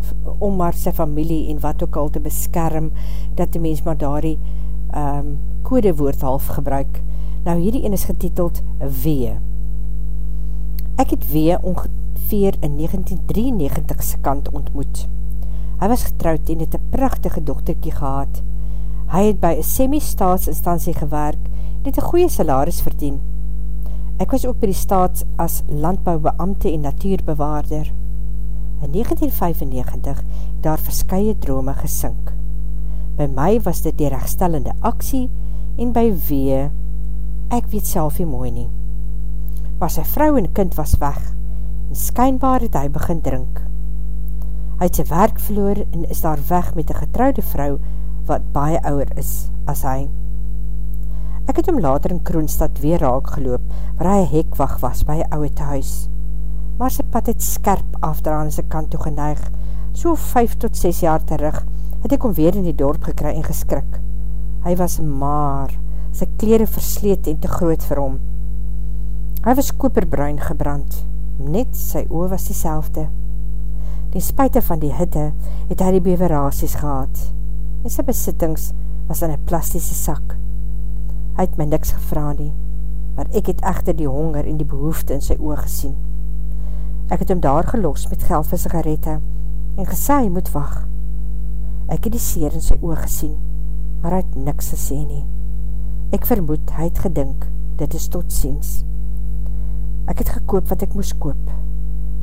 Speaker 3: om maar sy familie en wat ook al te beskerm, dat die mens maar daar die um, kodewoord half gebruik. Nou hierdie een is getiteld Wee. Ek het Wee ongeveer in 1993 se kant ontmoet. Hy was getrouwd en het een prachtige dochterkie gehad. Hy het by een semi-staatsinstantie gewerk en het een goeie salaris verdien. Ek was ook by die staats as landbouwbeamte en natuurbewaarder. In 1995 het daar verskye drome gesink. By my was dit die rechtstellende aksie en by wee, ek weet self nie mooi nie. Maar sy vrou en kind was weg en skynbaar het hy begin drink. Hy het sy werk verloor en is daar weg met een getrouwde vrou wat baie ouwer is as hy. Ek het hom later in Kroonstad weer raak geloop, waar hy hekwacht was by een ouwe thuis. Maar sy pad het skerp afdra aan sy kant toe geneig. So 5 tot 6 jaar terug het ek hom weer in die dorp gekry en geskrik. Hy was maar, sy kleren versleet en te groot vir hom. Hy was koperbruin gebrand, net sy oor was die selfde. Ten spuite van die hitte het hy die beverasies gehad. En sy besittings was in een plastische sak. Hy het my niks gevra nie, maar ek het echter die honger en die behoefte in sy oog gesien. Ek het hom daar gelos met geld vir sigarette en gesê hy moet wacht. Ek het die seer in sy oog gesien, maar hy het niks gesê nie. Ek vermoed, hy het gedink, dit is tot ziens. Ek het gekoop wat ek moes koop,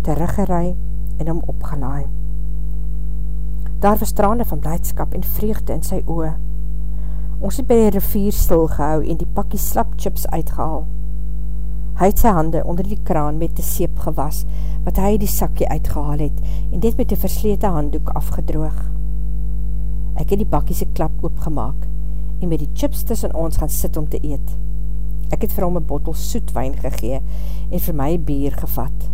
Speaker 3: teruggerei en hom opgelaai. Daar was trane van blijdskap en vreugde in sy oe. Ons het by die rivier stilgehou en die pakkie slapchips uitgehaal. Hy het sy hande onder die kraan met die seep gewas, wat hy die sakje uitgehaal het en dit met die verslete handdoek afgedroog. Ek het die bakkiese klap oopgemaak en met die chips tussen ons gaan sit om te eet. Ek het vir hom een bottel soetwijn gegee en vir my bier gevat.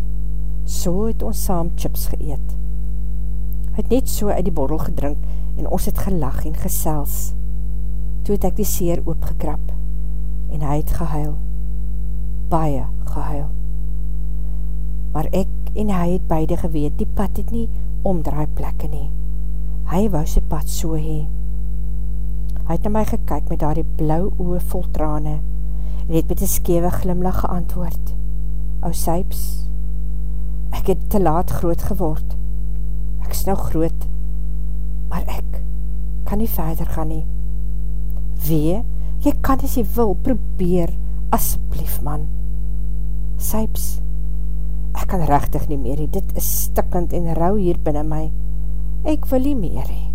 Speaker 3: So het ons saam chips geëet. Hy het net so uit die borrel gedrink en ons het gelag en gesels. Toe het ek die seer oopgekrap en hy het gehuil. Baie gehuil. Maar ek en hy het beide geweet, die pad het nie omdraai plekke nie. Hy wou sy pad so hee. Hy het na my gekyk met daar die blauw oe vol trane en het met die skewe glimlach geantwoord. O Sijps, Ek het te laat groot geword. Ek is nou groot, maar ek kan nie verder gaan nie. Wee, jy kan as jy wil, probeer, asblief man. Sijps, ek kan rechtig nie meer, dit is stikkend en rauw hier binnen my. Ek wil nie meer, he.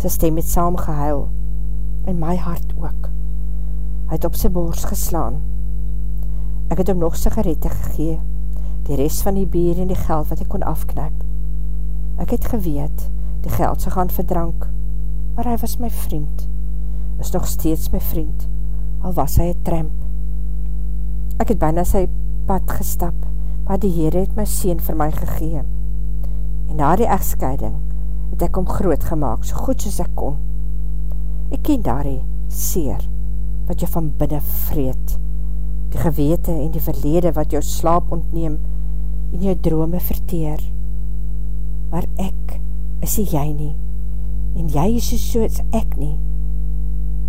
Speaker 3: Sy stem het saam gehuil, en my hart ook. Hy het op sy bors geslaan. Ek het hom nog sigarette gegee, die rest van die bier en die geld wat ek kon afknip. Ek het geweet, die geld sy gaan verdrank, maar hy was my vriend, is nog steeds my vriend, al was hy een tramp. Ek het bijna sy pad gestap, maar die Heer het my sien vir my gegeen. En na die echtscheiding het ek om groot gemaakt, so goed soos ek kon. Ek ken daar die seer, wat jy van binnen vreet, die gewete en die verlede wat jou slaap ontneem, en jou drome verteer. Maar ek is die jy nie, en jy is so soos ek nie.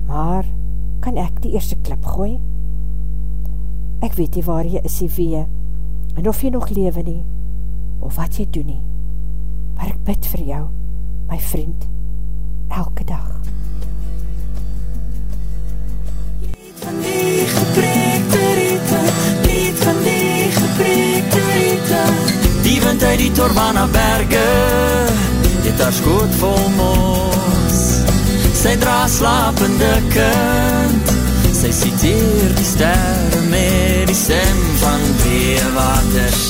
Speaker 3: Maar, kan ek die eerste klip gooi? Ek weet nie waar jy is die wee, en of jy nog lewe nie, of wat jy doen nie. Maar ek bid vir jou, my vriend, elke dag.
Speaker 10: Uit die Torwana berge. Het haar skoot vol mos. Sy dra slapende kind. Sy citeer die sterre met die stem van twee waters.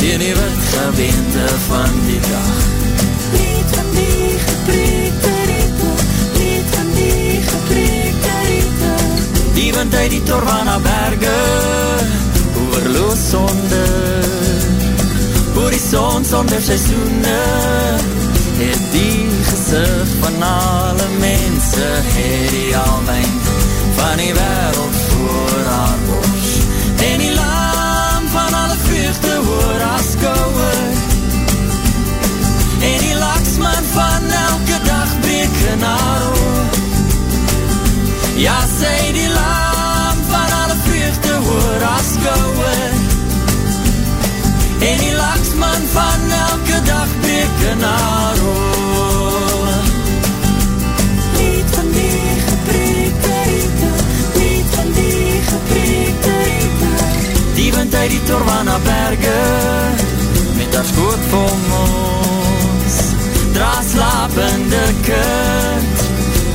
Speaker 10: Die nie wit gebeente van die dag. Lied van die gepreekte riete Lied van die gepreekte riete Die wind uit die Torwana berge. Oorloos sonder die son sonder seisoene Het die gezicht van alle mense Het die alwijn van die wereld voor haar bos En die lam van alle vreugde hoor as
Speaker 6: kouwe En die laksman van elke dag breek in haar oor
Speaker 10: Ja, sy die lam van alle vreugde hoor
Speaker 6: as kouwe uit die Torwana berge Met haar skoot vol mos Dra slapende kind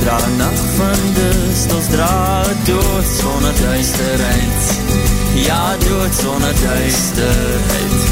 Speaker 6: Dra een nacht van dust Ons dra dood sonder duisterheid. Ja, dood sonder duisterheid.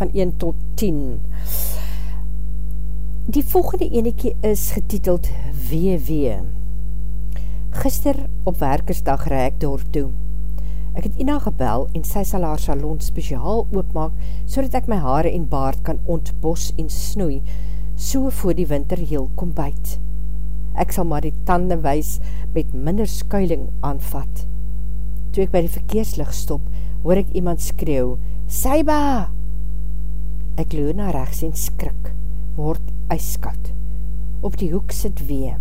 Speaker 6: van
Speaker 8: 1 tot 10. Die
Speaker 3: volgende enekie is getiteld WW. Gister op werkersdag rij ek dorp toe. Ek het Ina gebel en sy sal haar salon speciaal oopmaak so dat ek my haare en baard kan ontbos en snoei so voor die winter heel kom byt. Ek sal maar die tande wys met minder skuiling aanvat. Toe ek by die verkeerslig stop, hoor ek iemand skreeuw, Saiba! Ek loon na rechts en skrik, word ijskoud. Op die hoek sit wee.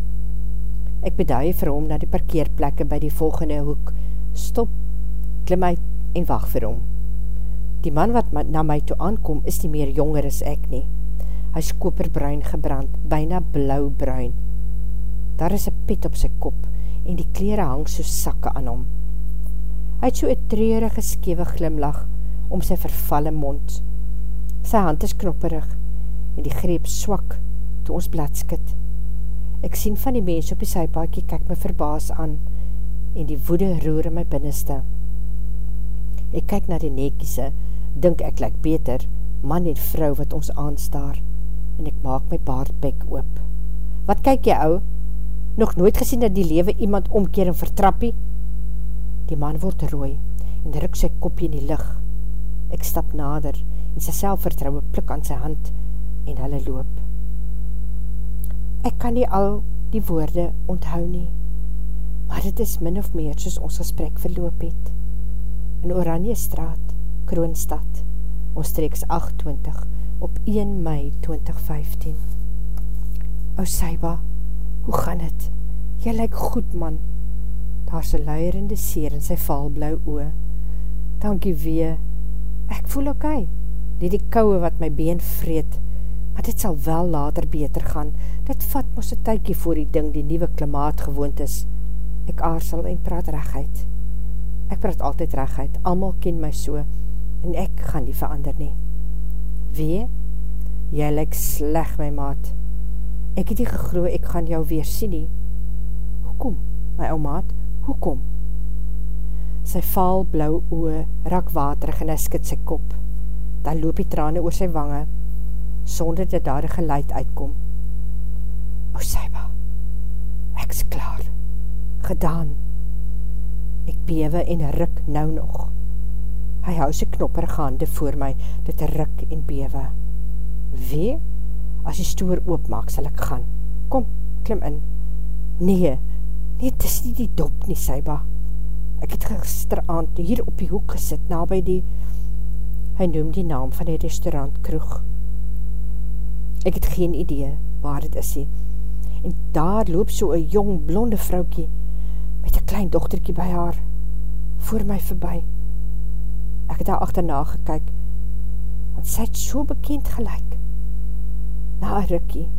Speaker 3: Ek beduie vir hom na die parkeerplekke by die volgende hoek, stop, klim uit en wacht vir hom. Die man wat na my toe aankom is nie meer jonger as ek nie. Hy is koperbruin gebrand, byna blauwbruin. Daar is een pet op sy kop en die kleren hang so sakke aan hom. Hy het so een treurige skewe glimlach om sy vervalle mond. Sy hand is knopperig en die greep swak toe ons bladskit. Ek sien van die mens op die sypaakie kyk my verbaas aan en die woede roer in my binneste. Ek kyk na die nekiese, dink ek lyk beter, man en vrou wat ons aanstaar en ek maak my baardbek oop. Wat kyk jy ou? Nog nooit gesien dat die lewe iemand omkeer en vertrappie? Die man word rooi en ruk sy kopje in die licht. Ek stap nader en sy selfvertrouwe pluk aan sy hand en hulle loop. Ek kan nie al die woorde onthou nie, maar het is min of meer soos ons gesprek verloop het. In Oranje straat, Kroonstad, ons streeks 28, op 1 mei 2015. O Saiba, hoe gaan het? Jy lyk goed man. Daar is een luierende seer in sy valblauw oe. Dankie wee, ek voel oké. Okay. Die die kouwe wat my been vreet, maar dit sal wel later beter gaan. Dit vat mos een tykie voor die ding die nieuwe klimaat gewoond is. Ek aarsel en praat regheid. Ek praat altyd regheid, almal ken my so, en ek gaan nie verander nie. Wee, jy lyk sleg my maat. Ek het nie geglo ek gaan jou weer sien nie. Hoekom, my ou maat, hoekom? Sy vaal blauw oe rak waterig en hy skit sy kop. Dan loop die trane oor sy wange, sonder dat daar een geluid uitkom. O Saiba, ek is klaar, gedaan. Ek bewe en ruk nou nog. Hy hou sy knopperige hande voor my, dit ruk en bewe. Wee, as die stoor oopmaak, sal ek gaan. Kom, klim in. Nee, nee, het is nie die dop nie, Saiba. Ek het gisteravond hier op die hoek gesit, na by die... Hy noem die naam van die restaurant kroeg. Ek het geen idee waar het is hy. En daar loop so een jong blonde vroukie met een klein dochterkie by haar voor my verby. Ek het daar achterna gekyk want sy het so bekend gelijk. Na een rukkie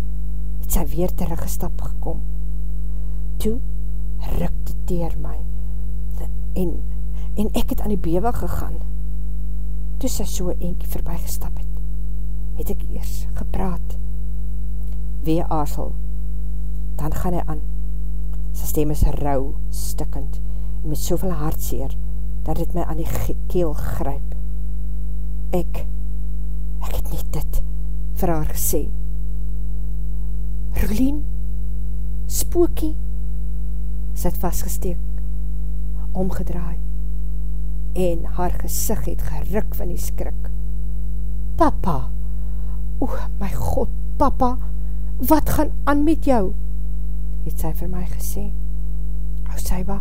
Speaker 3: het sy weer teruggestap gekom. Toe rukte teer my en, en ek het aan die bewe gegaan. Toe sy so eentje voorbij gestap het, het ek eers gepraat. Wee aarsel, dan gaan hy aan. Sy stem is rauw, stikkend, en met soveel hartseer, dat het my aan die keel gryp. Ek, ek het nie dit vir haar gesê. Rolien, spookie, sy het vastgesteek, omgedraai, en haar gezicht het geruk van die skrik. Papa, o my God, papa, wat gaan aan met jou? Het sy vir my gesê. O Saiba,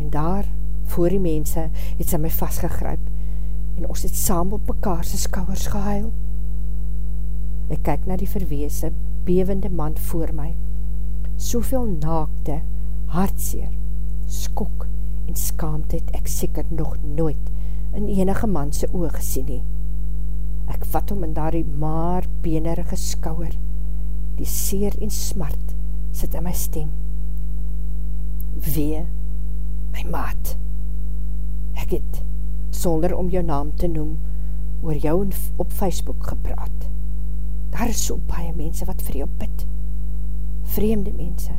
Speaker 3: en daar, voor die mense, het sy my vastgegryp, en ons het saam op mekaar sy skouwers gehuil. Ek kyk na die verweese, bewende man voor my, soveel naakte, hartseer, skok, en skaamte het ek seker nog nooit in enige man sy oog gesien nie. Ek vat om in daar die maar benerige skouwer, die seer en smart sit in my stem. Wee, my maat, ek het, sonder om jou naam te noem, oor jou op Facebook gepraat. Daar is so baie mense wat vir jou bid. Vreemde mense,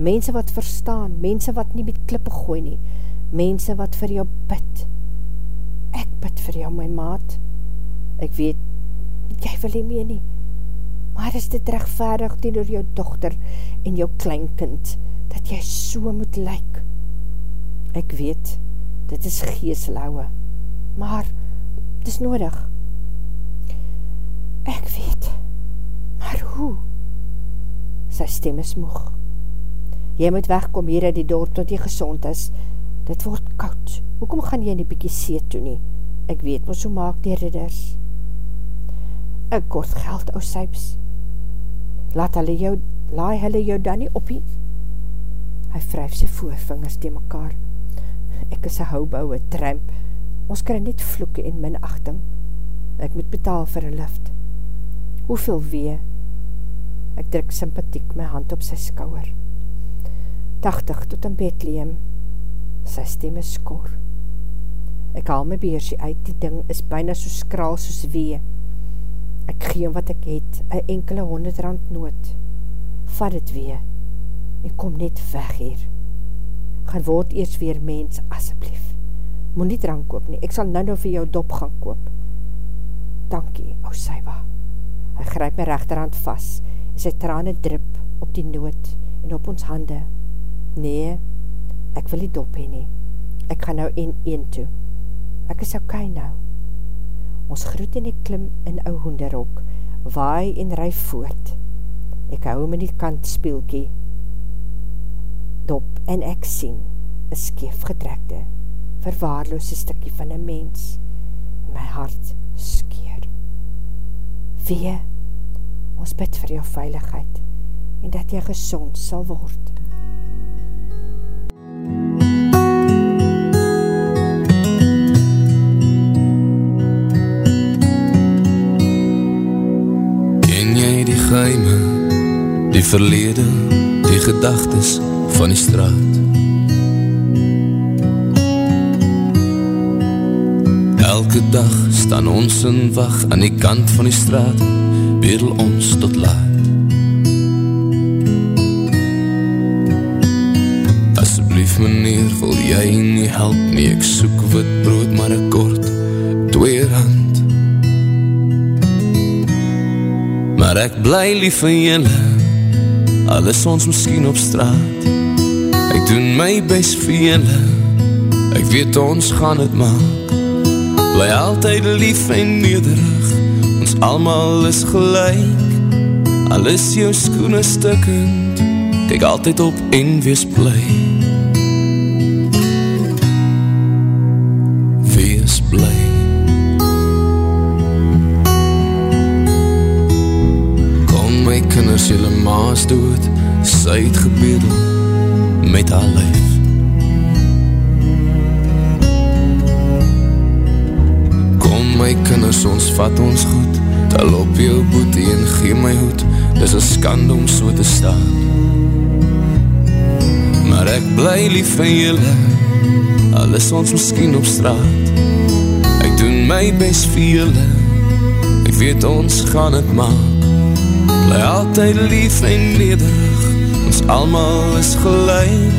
Speaker 3: mense wat verstaan, mense wat nie met klippe gooi nie, mense wat vir jou bid. Ek bid vir jou, my maat. Ek weet, jy wil nie meer nie, maar is dit rechtvaardig die door jou dochter en jou kleinkind, dat jy so moet lyk. Ek weet, dit is geeslauwe, maar dit is nodig. Ek weet, maar hoe? Sy stem is moeg. Jy moet wegkom hier uit die dorp tot jy gezond is. Dit word koud. Hoekom gaan jy nie bykie seet toe nie? Ek weet wat so maak die ridders. Ek kort geld, ou syps. Laat hulle jou, laai hulle jou dan nie opie. Hy vryf sy voorvingers die mekaar. Ek is een houbouwe tramp. Ons kry net vloeke en minachting. Ek moet betaal vir een lift. Hoeveel wee? Ek druk sympathiek my hand op sy skouwer. 80 tot in Bethlehem. Sy stem is skor. Ek haal my beersie uit, die ding is byna so skraal soos wee. Ek gee om wat ek het, een enkele honderd rand nood. Vat het wee, en kom net weg hier. Gaan word eers weer mens, asjeblief. Moet nie drank koop nie, ek sal nou nou vir jou dop gaan koop. Dankie, ou Saiba. Hy grijp my rechterhand vast, en sy trane drip op die nood en op ons hande. Nee, ek wil die dop heen nie. Ek gaan nou en een toe. Ek is ok nou. Ons groet en ek klim in ou hoenderok, waai en ry voort. Ek hou my die kant speelkie. Dop en ek sien, een skeef getrekte, verwaarloose stikkie van een mens, en my hart skeer. Wee, ons bid vir jou veiligheid, en dat jy gezond sal word.
Speaker 11: Geheime, die verlede, die gedagtes van die straat? Elke dag staan ons in wacht aan die kant van die straat, bedel ons tot laat. Meneer, wil jy nie help nie, ek soek wit brood, maar ek kort twee rand. Maar ek bly lief vir jylle, al is ons miskien op straat. Ek doen my best vir jylle, ek weet ons gaan het maak. Bly altyd lief en nederig, ons allemaal is gelijk. Al is jou skoene stikkend, kyk altyd op en wees blij. My kinders, jylle maas dood, sy het gebedel met haar lijf. Kom my kinders, ons vat ons goed, tel op jou boete en gee my hoed, dis een skande om so te staan. Maar ek bly lief van jylle, al is ons miskien op straat. Ek doen my best vir jylle, ek weet ons gaan het maak. Bly altyd lief en nederig, ons allemaal is gelijk.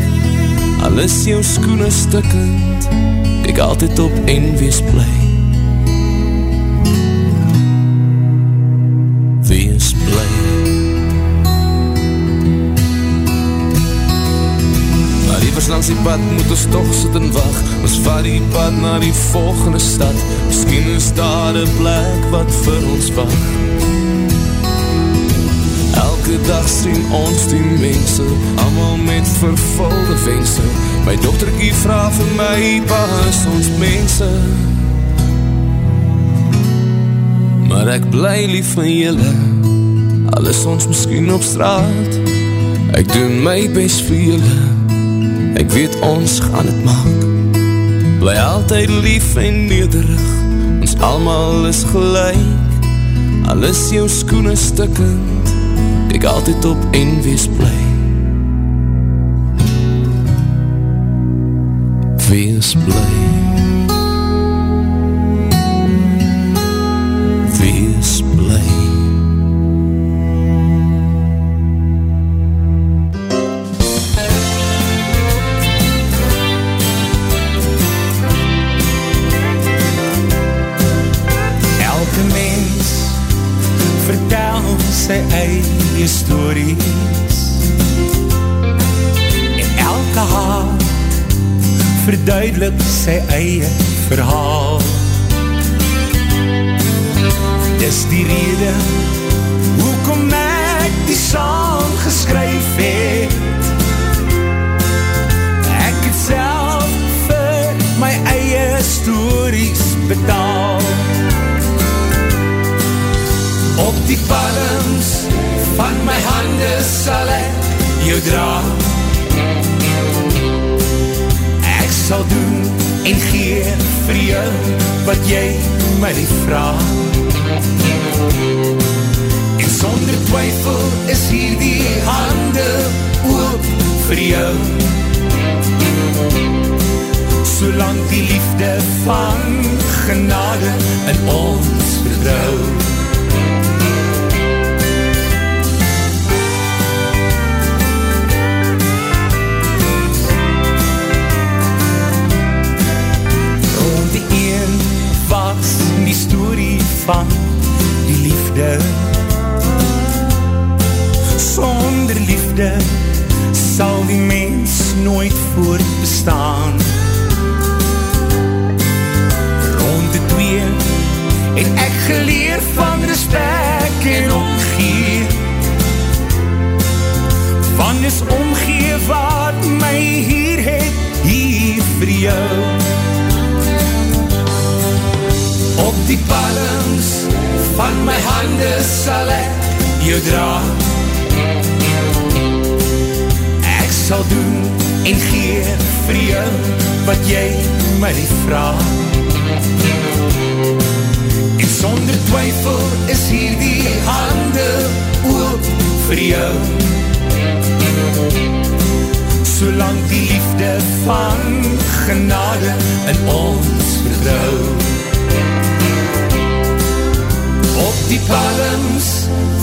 Speaker 11: Al is jou skoene stikkend, ek altyd op en wees blij. Wees blij. Maar iwers langs die pad moet ons toch sit en wacht Ons vaar die pad na die volgende stad Misschien is daar een plek wat vir ons wacht Elke dag sien ons die mense. Allemaal met vervulde wense. My dochterkie vraag vir my Pa is ons mense? Maar ek bly lief van jylle Al is ons miskien op straat. Ek doen my best vir jylle Ek weet ons gaan het maak. Bly altyd lief en nederig. Ons allemaal is gelijk. Al is jou skoene stikkend Ek altyd op en wees bly Wees bly
Speaker 12: verduidelik sy eie verhaal. Dis die rede hoekom ek die song geskryf het. Ek het self vir my eie stories betaal. Op die palms van my hande sal ek jou dra sal doen en gee vir jou wat jy my vraag. En sonder twyfel is hier die hande oop vir jou Solang die liefde van genade in ons vertrouw van die liefde. Sonder liefde sal die mens nooit voortbestaan. Rond die twee het ek geleer van respect en omgee. Van is omgee wat my hier het, hier vir jou Op die palms van my hande sal ek jou dra. Ek sal doen en gee vir jou wat jy my vraag En sonder twyfel is hier die hande oop vir jou. Solang die liefde van genade in ons vertrouw Die palms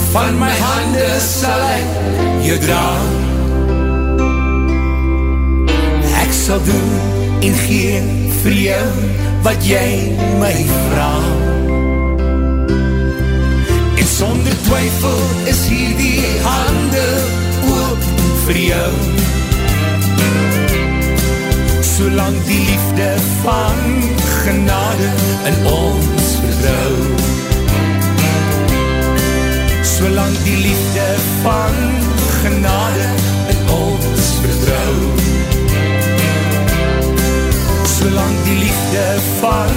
Speaker 12: van my hande sal ek jou dra. Ek sal doen en gee vir jou wat jy my vraag En sonder twyfel is hier die hande oop vir jou. Solang die liefde van genade in ons vertrouw Solang die liefde van genade in ons vertrouw Solang die liefde van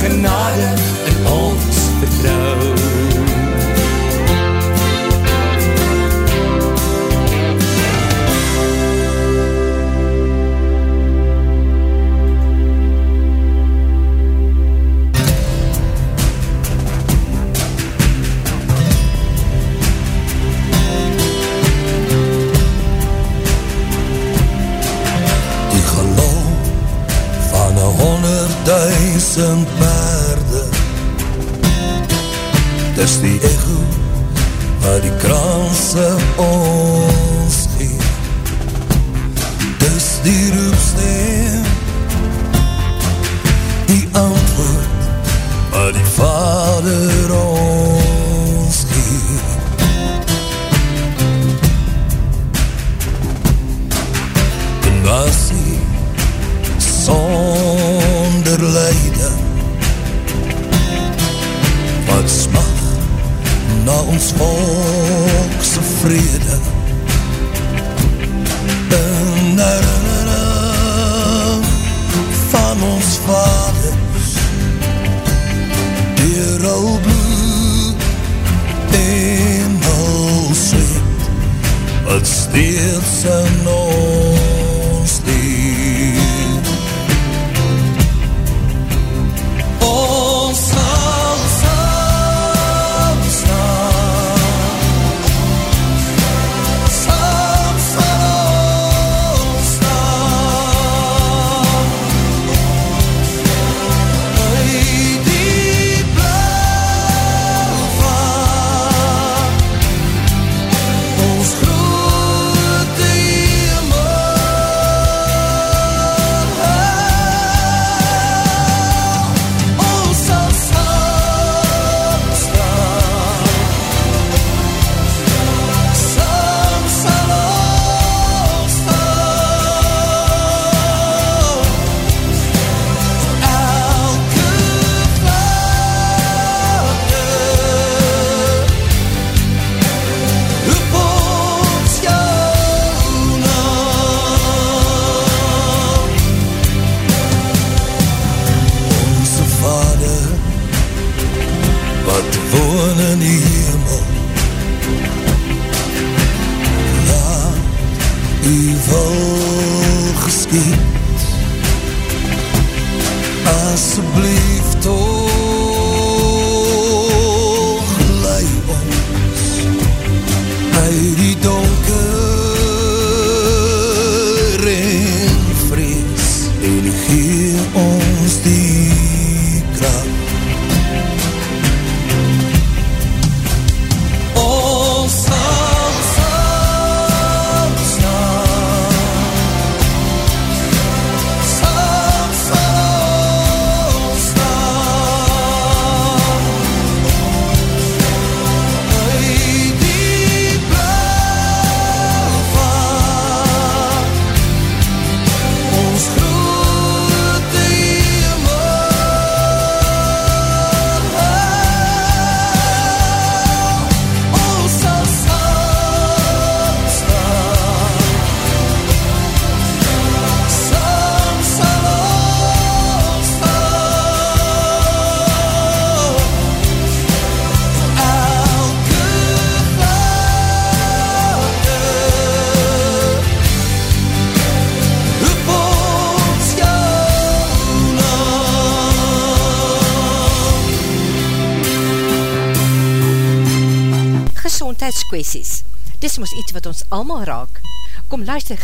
Speaker 12: genade in ons
Speaker 13: duisend paarde Dis die echo waar die kranse om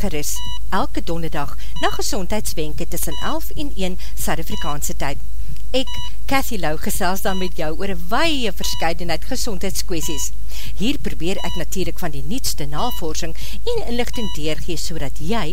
Speaker 13: gerus elke
Speaker 9: donderdag na gezondheidswenke tussen 11 en 1 Suid-Afrikaanse tyd. Ek, Cathy Lau, gesels dan met jou oor een weie verscheidenheid gezondheidskwesties. Hier probeer ek natuurlijk van die nietste navorsing en inlichting deurgees so dat jy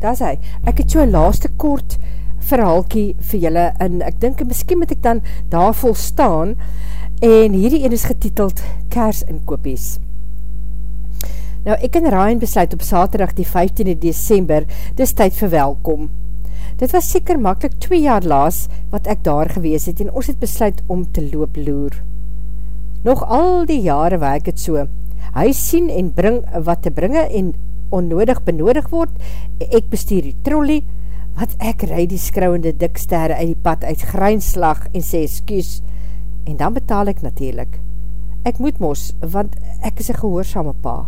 Speaker 3: Daar hy, ek het een laaste kort verhaalkie vir julle, en ek dink, miskien moet ek dan daar volstaan, en hierdie een is getiteld Kers in Kopies. Nou, ek en Ryan besluit op saterdag die 15 december, dis tyd vir welkom. Dit was seker makkelijk 2 jaar laas wat ek daar gewees het en ons het besluit om te loop loer. Nog al die jare werk het so. Hy sien en bring wat te bringe en onnodig benodig word. Ek bestuur die trolley, wat ek rijd die skrouwende diksterre uit die pad uit greinslag en sê excuse, en dan betaal ek natuurlijk. Ek moet mos, want ek is een gehoorsame pa.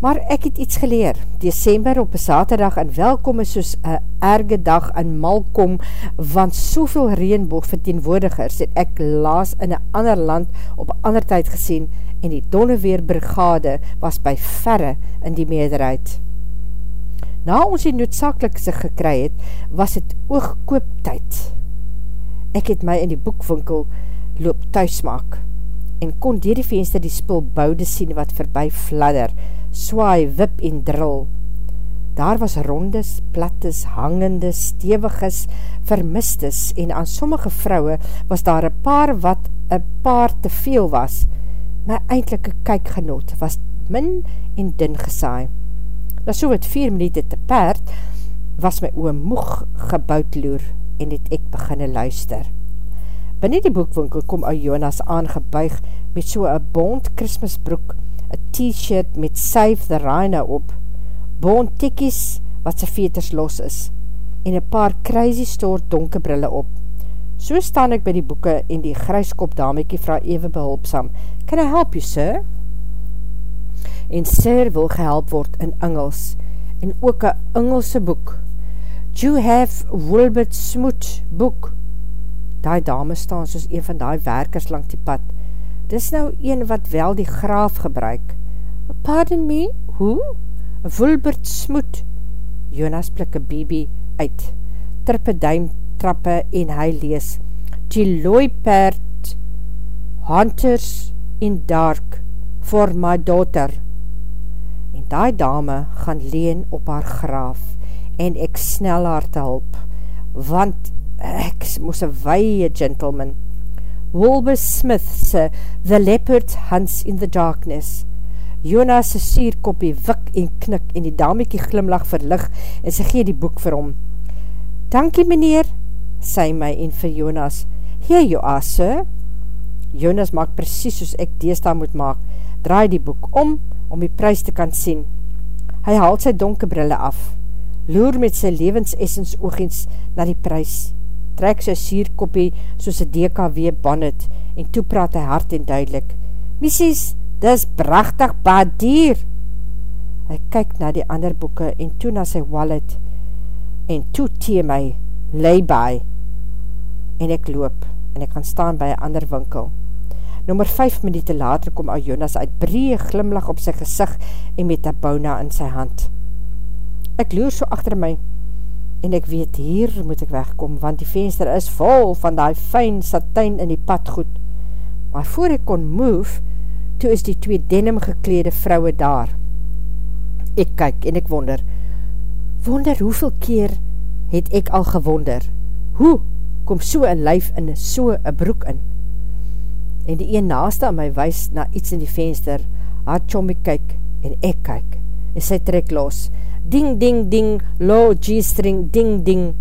Speaker 3: Maar ek het iets geleer. December op een saterdag en welkom is soos een erge dag in Malkom, want soveel reenboog verteenwoordigers het ek laas in een ander land op een ander tyd gesien en die Donneweer was by verre in die meerderheid. Na ons die noodzakelikse gekry het, was het oogkooptyd. Ek het my in die boekwinkel loop thuis maak en kon dier die venster die spul boude sien wat verby fladder, swaai, wip en drill. Daar was rondes, plattes, hangende, steviges, vermistes en aan sommige vrouwe was daar een paar wat een paar te veel was. My eindelike kijkgenoot was min en dun gesaai. Na so wat vier minuut te paard, was my oom moeg gebouwd loer en het ek beginne luister. Binnen die boekwinkel kom ou Jonas aangebuig met so een bond Christmasbroek een t-shirt met Save the Rhino op, boon tikkies wat sy veters los is, en een paar crazy store donke brille op. So staan ek by die boeke en die grijskop damekie vraag even behulpsam. Can I help you, sir? En sir wil gehelp word in Engels, en ook een Engelse boek. Do you have Wilbert Smoot boek? Daai dame staan soos een van die werkers lang die pad, Dis nou een wat wel die graaf gebruik. Pardon me, hoe? Wilbert Smoot. Jonas plik een baby uit. Trippe duim trappe en hy lees. Chiloy perd, hunters in dark, for my daughter. En die dame gaan leen op haar graaf, en ek snel haar te help, want ek moes een weie gentleman, Wilbur Smith se The Leopard Hunts in the Darkness. Jonas se sierkoppie wik en knik en die damiekie glimlach verlig en sy gee die boek vir hom. Dankie meneer, sy my en vir Jonas. Here you are, sir. Jonas maak precies soos ek deesda moet maak, draai die boek om, om die prijs te kan sien. Hy haal sy donke brille af, loer met sy levensessens oogiens na die prijs trek sy sierkoppie soos een DKW bonnet en toe praat hy hard en duidelik. Missies, dis prachtig baad dier. Hy kyk na die ander boeke en toe na sy wallet en toe tee my, lay by. En ek loop en ek gaan staan by een ander winkel. Nummer 5 minuut later kom al Jonas uit breie glimlach op sy gezicht en met een bauna in sy hand. Ek loer so achter my en ek weet hier moet ek wegkom, want die venster is vol van die fijn satijn in die padgoed. Maar voor ek kon move, toe is die twee denim geklede vrouwe daar. Ek kyk en ek wonder, wonder hoeveel keer het ek al gewonder, hoe kom so een lijf in so een broek in? En die een naaste aan my wees na iets in die venster, haar chommie kyk en ek kyk, en sy trek los, ding, ding, ding, low G-string, ding, ding.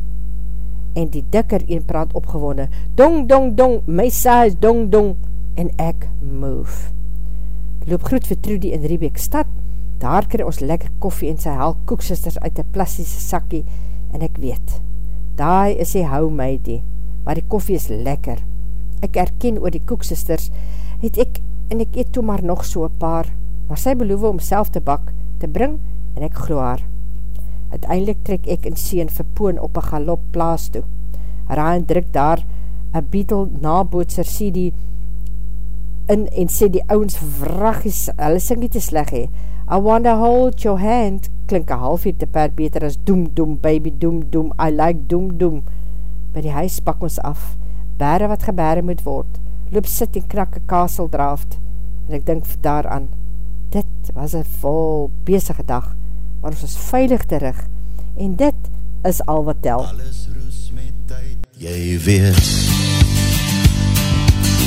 Speaker 3: En die dikker een praat opgewonde, dong, dong, dong, my size, dong, dong, en ek move. Loop groet vir Trudy in Riebeek stad, daar kry ons lekker koffie en sy haal koeksisters uit die plastische sakkie, en ek weet, daai is die hou my die, maar die koffie is lekker. ek erken oor die koeksisters, het ek, en ek eet toe maar nog so paar, maar sy beloof om self te bak, te bring, en ek glo haar. Uiteindelik trek ek in sien verpoon op een galop plaas toe. Ryan druk daar een Beatle nabootser CD in en sê die ouwens vragies, hulle sing nie te sleg he. I wanna hold your hand, klink een half uur te per beter as doem doem baby doem doem, I like doem doem. By die huis pak ons af, bere wat gebere moet word, loop sit en krak een kasel draaft, en ek dink daaraan, dit was een vol bezige dag, maar ons is veilig terug, en dit is al wat tel.
Speaker 14: Alles roes met tyd, jy weet,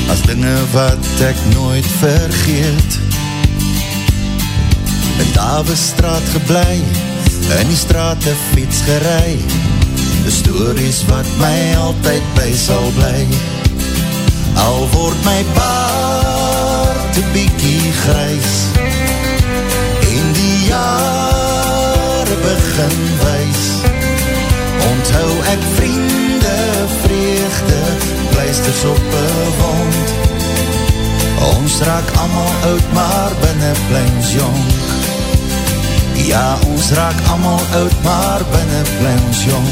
Speaker 14: as dinge wat ek nooit vergeet, in Dawe straat geblei, in die straat een fiets gerei, de stories wat my altyd by sal bly, al word my baard een bykie grys, en die jare begin wys, onthou ek vriende, vreugde, pleisters op een wond, ons raak allemaal oud, maar binnen blijns jong, Ja, ons raak allemaal oud, maar binnen bly ons jong.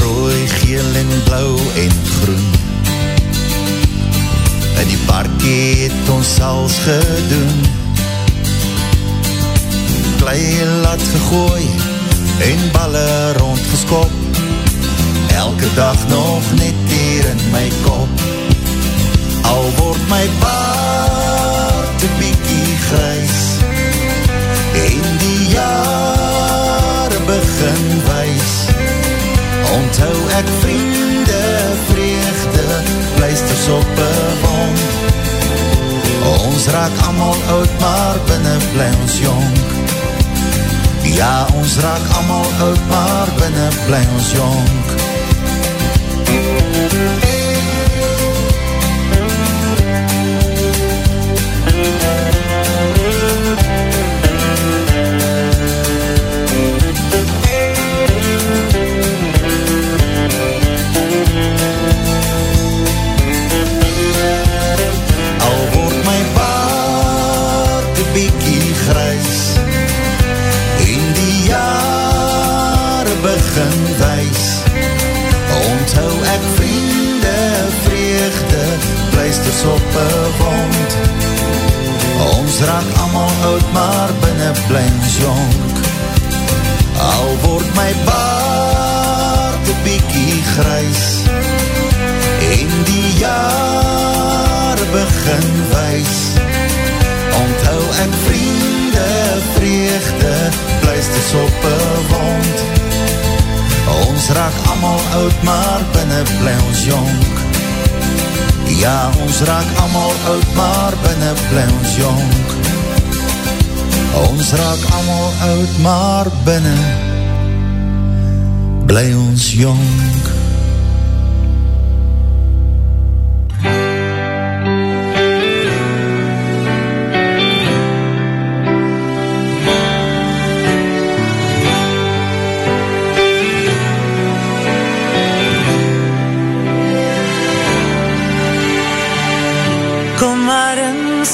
Speaker 14: Rooi, geel en blauw en groen. In die parkie het ons als gedoen. Klei laat gegooi en balle rondgeskop Elke dag nog net hier in my kop. Al word my baard een bykie grys. En die jare begin wys. Onthou ek vriende, vreugde, pleisters op een wond. Ons raak allemaal oud, maar binnen bly ons jong. Ja, ons raak allemaal oud, maar binnen bly ons jong ons raak allemaal oud, maar binnen bly ons jonk. Ons raak allemaal oud, maar binnen bly ons jonk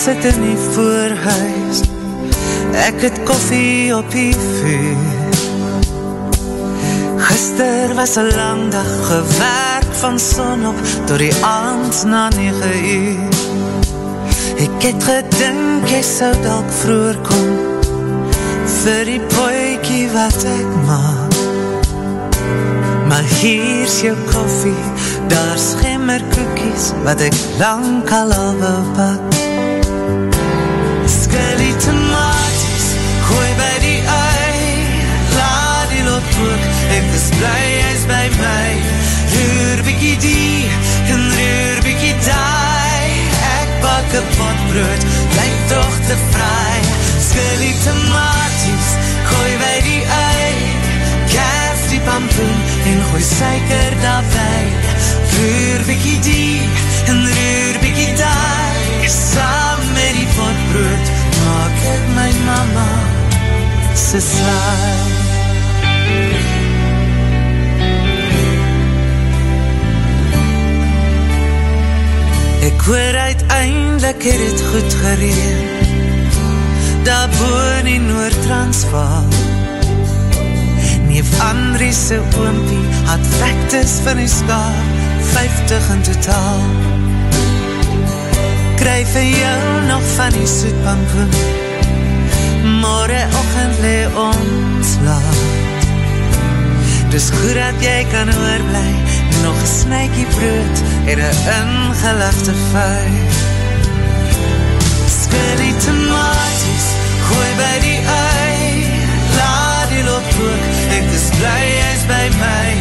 Speaker 15: sit in die voorhuis. Ek het koffie op die vuur. Gister was een lang dag gewerk van son op Door die aand na 9 uur. Ek het gedink jy sou dalk vroeger kom Vir die poikie wat ek maak. Maar hier's jou koffie, daar schimmer koekies wat ek lang al al wil pak. Hy is by my. Roer bykie die, en roer bykie die, ek bak een pot brood, blyk toch te vry. Skelly tomaties, gooi by die ei, kers die pampoen en gooi suiker daarby. Roer bykie die en roer bykie daar, saam met die potbrood maak ek my mama se slaai. Ek hoor uiteindelik het het goed gereen Daar boon in Noord-Transvaal. Neef Andries se oompie had vectus van die skaal 50 in totaal. Kry vir jou nog van die soetpampoen? Morgen ochend le ons laat Dis goed dat jy kan oorblij Nog een snijkie brood en een ingelegde vijf. Speel die tomaties, gooi by die ei. Laat die loop ook, ek is blij, hy is by my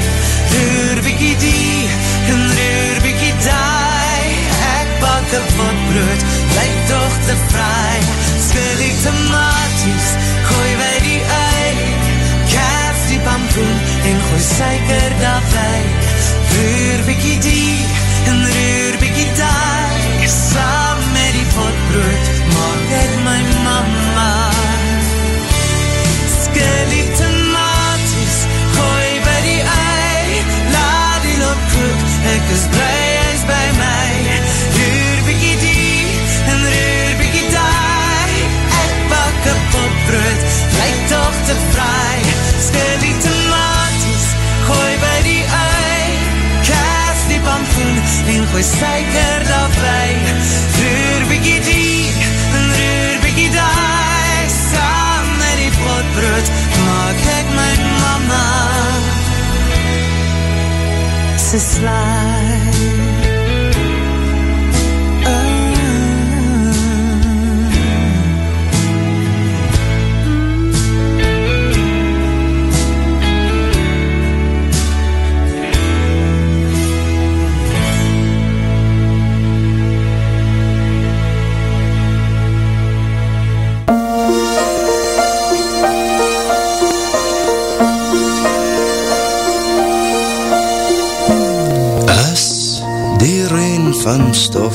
Speaker 15: Roer bykie die en roer bykie die Ek bak een pot brood, lyk toch te vry Speel die tomaties, gooi by die ei. Kers die pampoen en gooi suiker daarby Roer bykie die en roer bykie die Saam met die potbrood maak ek my mama Skil
Speaker 16: costo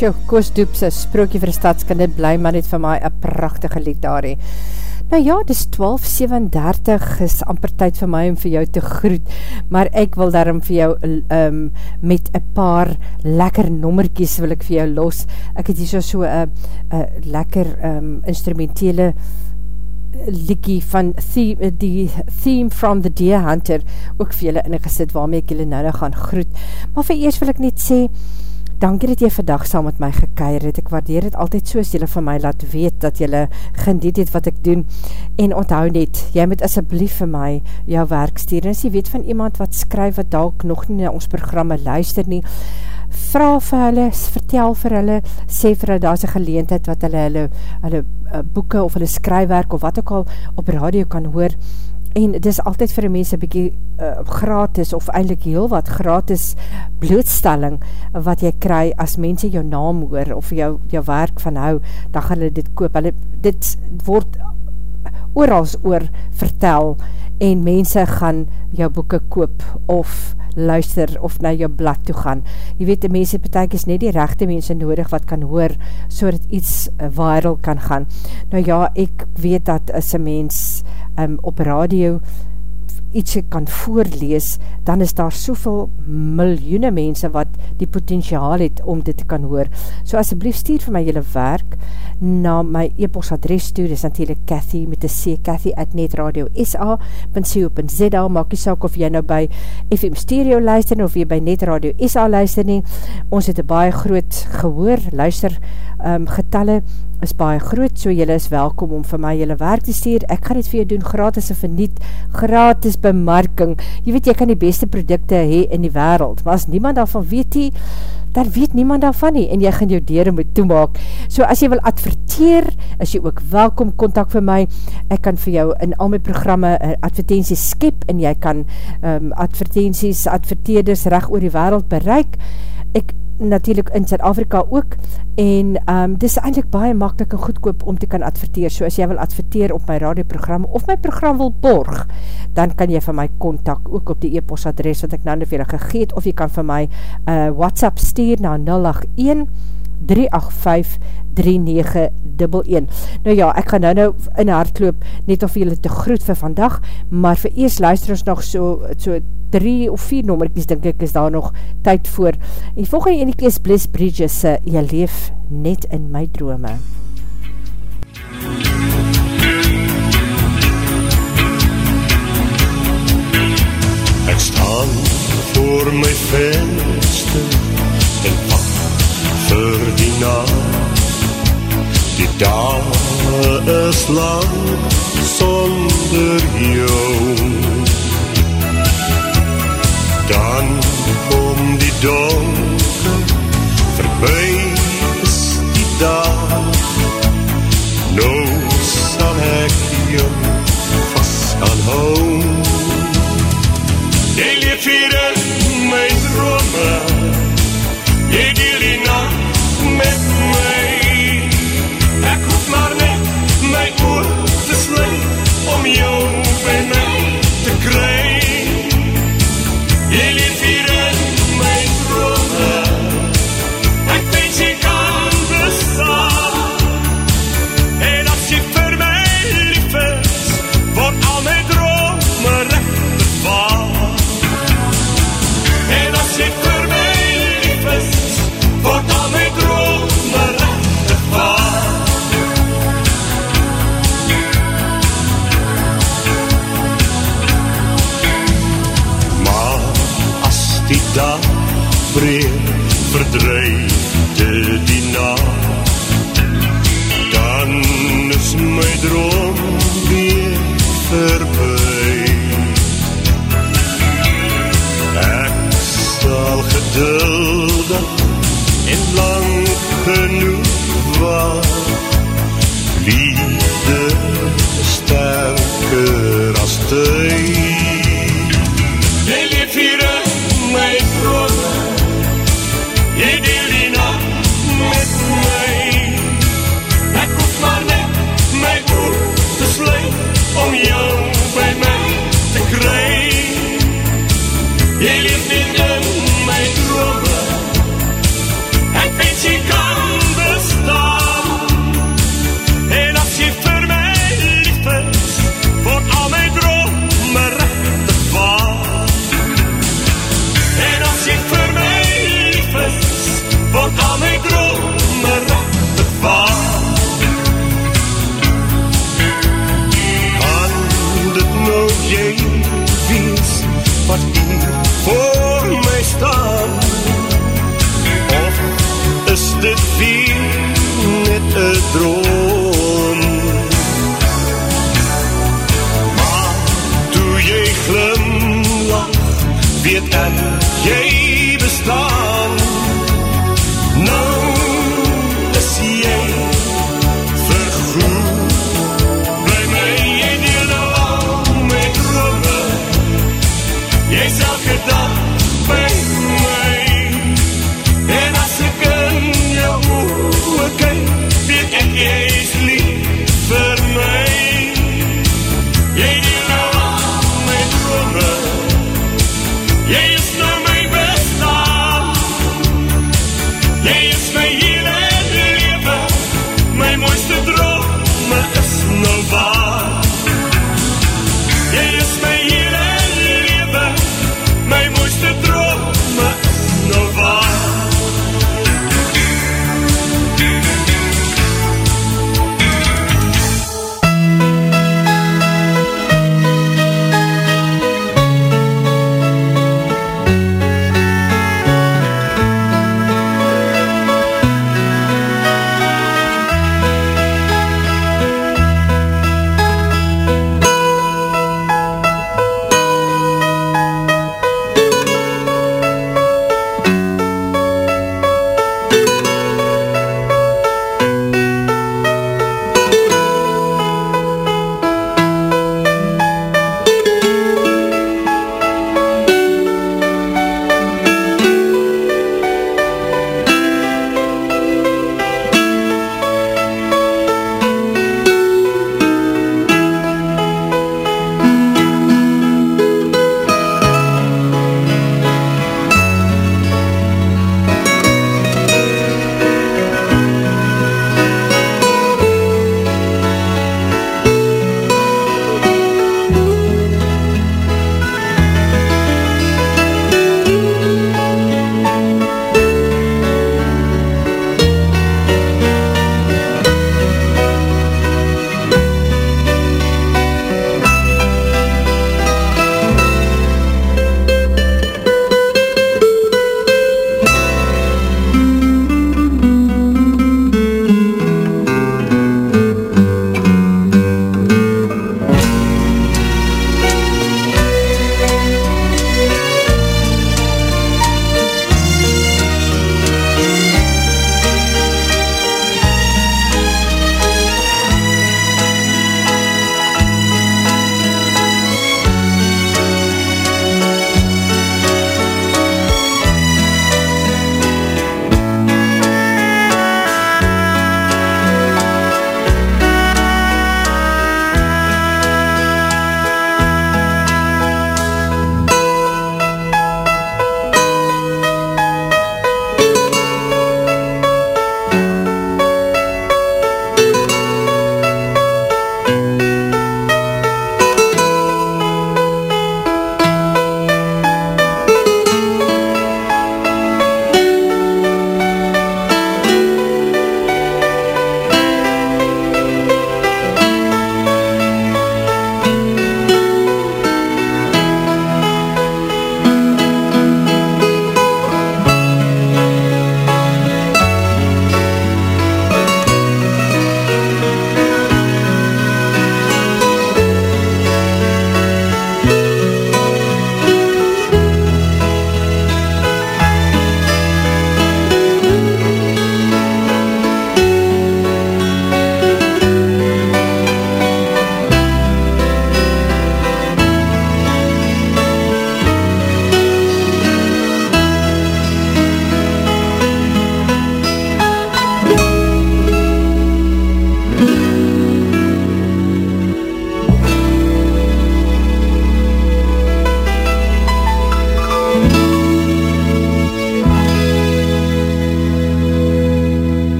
Speaker 3: Sjoe, Koos Doepse, Sprookie vir Stadskinder, bly maar net vir my een prachtige lied daarie. Nou ja, dis 12.37, is amper tyd vir my om vir jou te groet, maar ek wil daarom vir jou um, met een paar lekker nommerkies wil ek vir jou los. Ek het hier so so een lekker um, instrumentele liekie van theme, die theme from the deer hunter ook vir julle ingesit waarmee ek julle nou nou gaan groet. Maar vir eers wil ek net sê, dankie dat jy vandag saam met my gekeir het, ek waardeer het altyd soos jylle van my laat weet, dat jylle geniet het wat ek doen, en onthou net, jy moet asjeblief vir my jou werk stuur, en as jy weet van iemand wat skryf, wat dalk nog nie na ons programme luister nie, vraag vir hulle, vertel vir hulle, sê vir hulle, daar is een geleentheid wat hulle, hulle, hulle uh, boeken of hulle skrywerk of wat ook al op radio kan hoor, en dit is altyd vir die mense bykie uh, gratis of eindelijk heel wat gratis blootstelling wat jy kry as mense jou naam hoor of jou, jou werk van hou, dan gaan hulle dit koop. Hulle, dit word oorals oor vertel en mense gaan jou boeken koop of luister of na jou blad toe gaan. Jy weet, die mense betek is net die rechte mense nodig wat kan hoor, so dat iets uh, viral kan gaan. Nou ja, ek weet dat as een mens um, op radio ietsie kan voorlees, dan is daar soveel miljoene mense wat die potentiaal het om dit te kan hoor. So asjeblief stuur vir my jylle werk na my e-post adres toe, dit is natuurlijk Cathy met die C, Cathy at netradio.sa.co.za, maak jy saak of jy nou by FM Stereo luister of jy by Netradio SA luister nie. Ons het een baie groot gehoor, luister um, getalle is baie groot, so jylle is welkom om vir my jylle werk te stuur. Ek gaan dit vir jy doen gratis en verniet, gratis bemarking. Jy weet, jy kan die beste producte hee in die wereld, maar as niemand daarvan weet die, dan weet niemand daarvan nie, en jy gaan jou deur moet toemaak. So as jy wil adverteer, is jy ook welkom, contact vir my. Ek kan vir jou in al my programme uh, advertenties skep, en jy kan um, advertenties, adverteerders recht oor die wereld bereik. Ek natuurlijk in Zuid-Afrika ook, en um, dis eindelijk baie makkelijk en goedkoop om te kan adverteer, so as jy wil adverteer op my radioprogram, of my program wil borg, dan kan jy van my contact ook op die e-post adres, wat ek nou vir julle gegeet, of jy kan vir my uh, WhatsApp stuur na 081 385 3911. Nou ja, ek gaan nou nou in hardloop net of julle te groet vir vandag, maar vir eers luister ons nog so, so drie of vier nommerkies, denk ek, is daar nog tyd voor. En volgende ene is Bliss Bridges, uh, jy leef net in my drome.
Speaker 17: Ek staan voor my venster en wacht vir die nacht. Die dag is lang sonder jou. Dan kom die donker verby is die dag. Nou sal ek jou vast aanhou jy leef hier in my drome. Jy deel die nacht met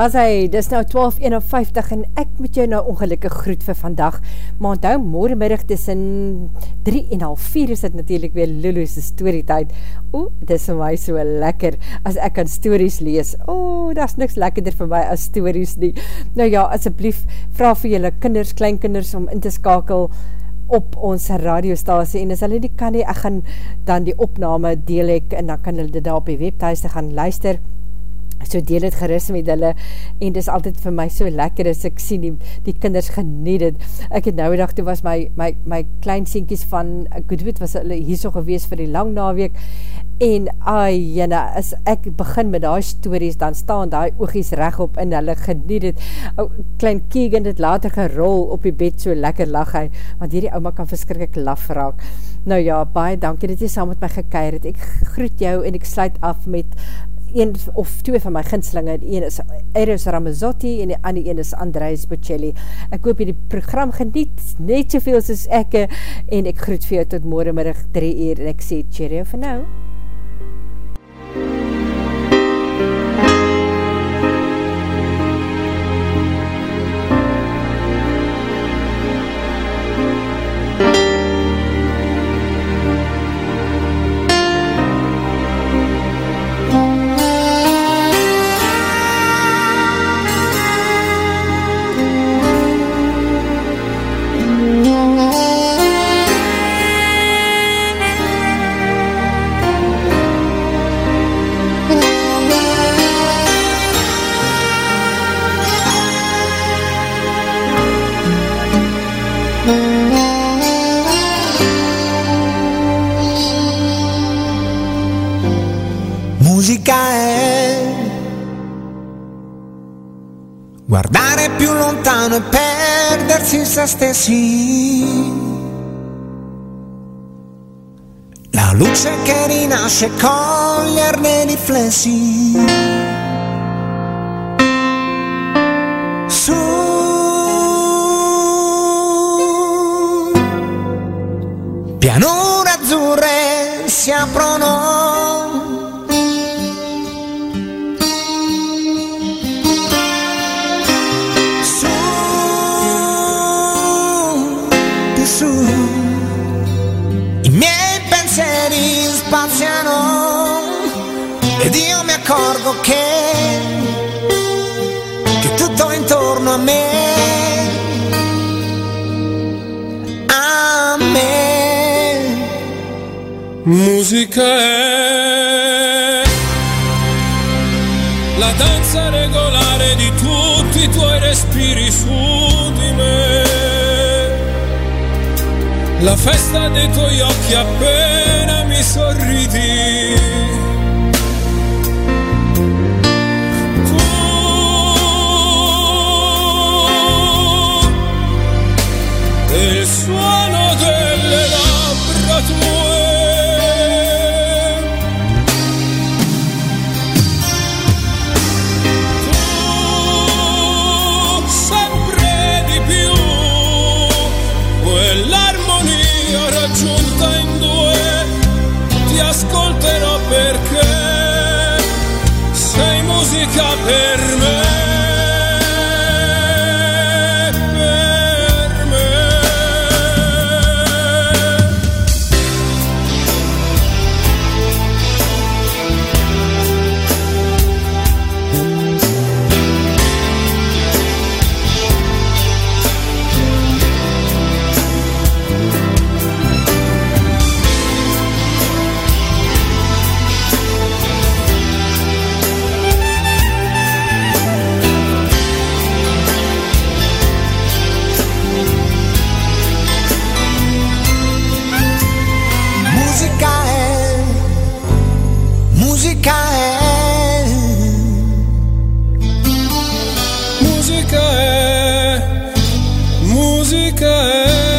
Speaker 3: Daar is hy, dis nou 12.51 en ek moet jou nou ongelukkig groet vir vandag, maar onthou morgenmiddag tussen 3 en half 4 is dit natuurlijk weer Lulu's storytijd. O, dis vir my so lekker as ek kan stories lees. O, daar is niks lekkerder vir my as stories nie. Nou ja, asjeblief, vraag vir julle kinders, kleinkinders om in te skakel op ons radiostasie en as hulle die kan nie, ek gaan dan die opname deel ek en dan kan hulle dit daar op die webthuis gaan luister so deel het geris met hulle, en dis altyd vir my so lekker as ek sien die, die kinders geniet het, ek het nou dag, toe was my, my, my klein sienkies van Goodwood, was hulle hier so gewees vir die lang naweek, en ai jyne, as ek begin met die stories, dan staan die oogies recht op, en hulle geniet het, o, klein Keegan het later gerol op die bed, so lekker lach hy, want hierdie ouma kan verskrik laf raak, nou ja, baie dankie dat jy saam met my gekeir het, ek groet jou, en ek sluit af met een of twee van my ginslinge, die een is Eros Ramazzotti en die ander een is Andreas Bocelli. Ek hoop jy die program geniet, net soveel soos ek, en ek groet vir jou tot morgenmiddag 3 uur, en ek sê cheerio vir nou.
Speaker 1: Guardare più lontano e perdersi in se stessi. La luce che rinasce, coglierne i riflessi. Su pianure azzurre si aprono. Che, che tutto intorno a me, a me,
Speaker 18: Musica è la danza regolare di tutti i tuoi respiri su di me. La festa dei tuoi occhi appena mi sorridi. música é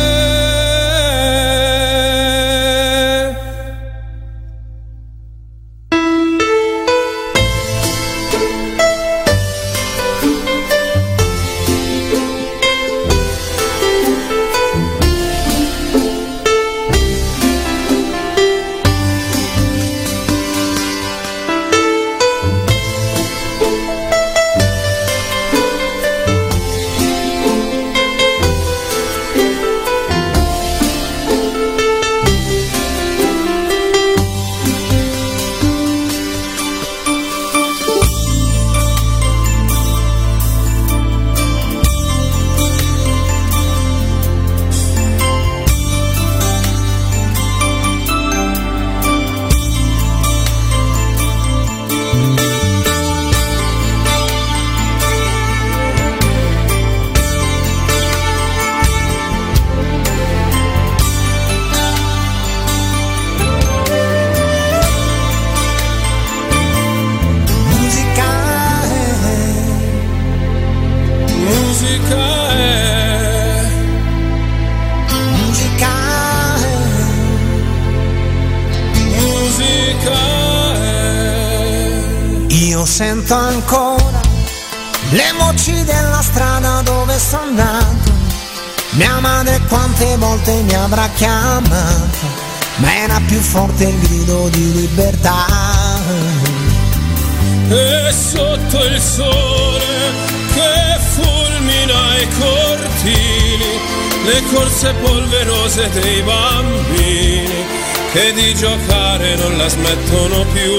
Speaker 18: polverose dei bambini che di giocare non la smettono più.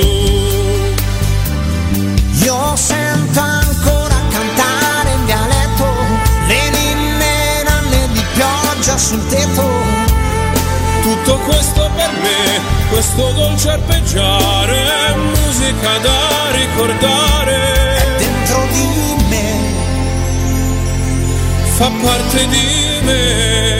Speaker 1: Io sento ancora cantare in dialetto le ninne nanne di pioggia sul tetto.
Speaker 18: Tutto questo per me, questo dolce arpeggiare, è musica da ricordare.
Speaker 1: Dentro di me
Speaker 18: fa parte di me.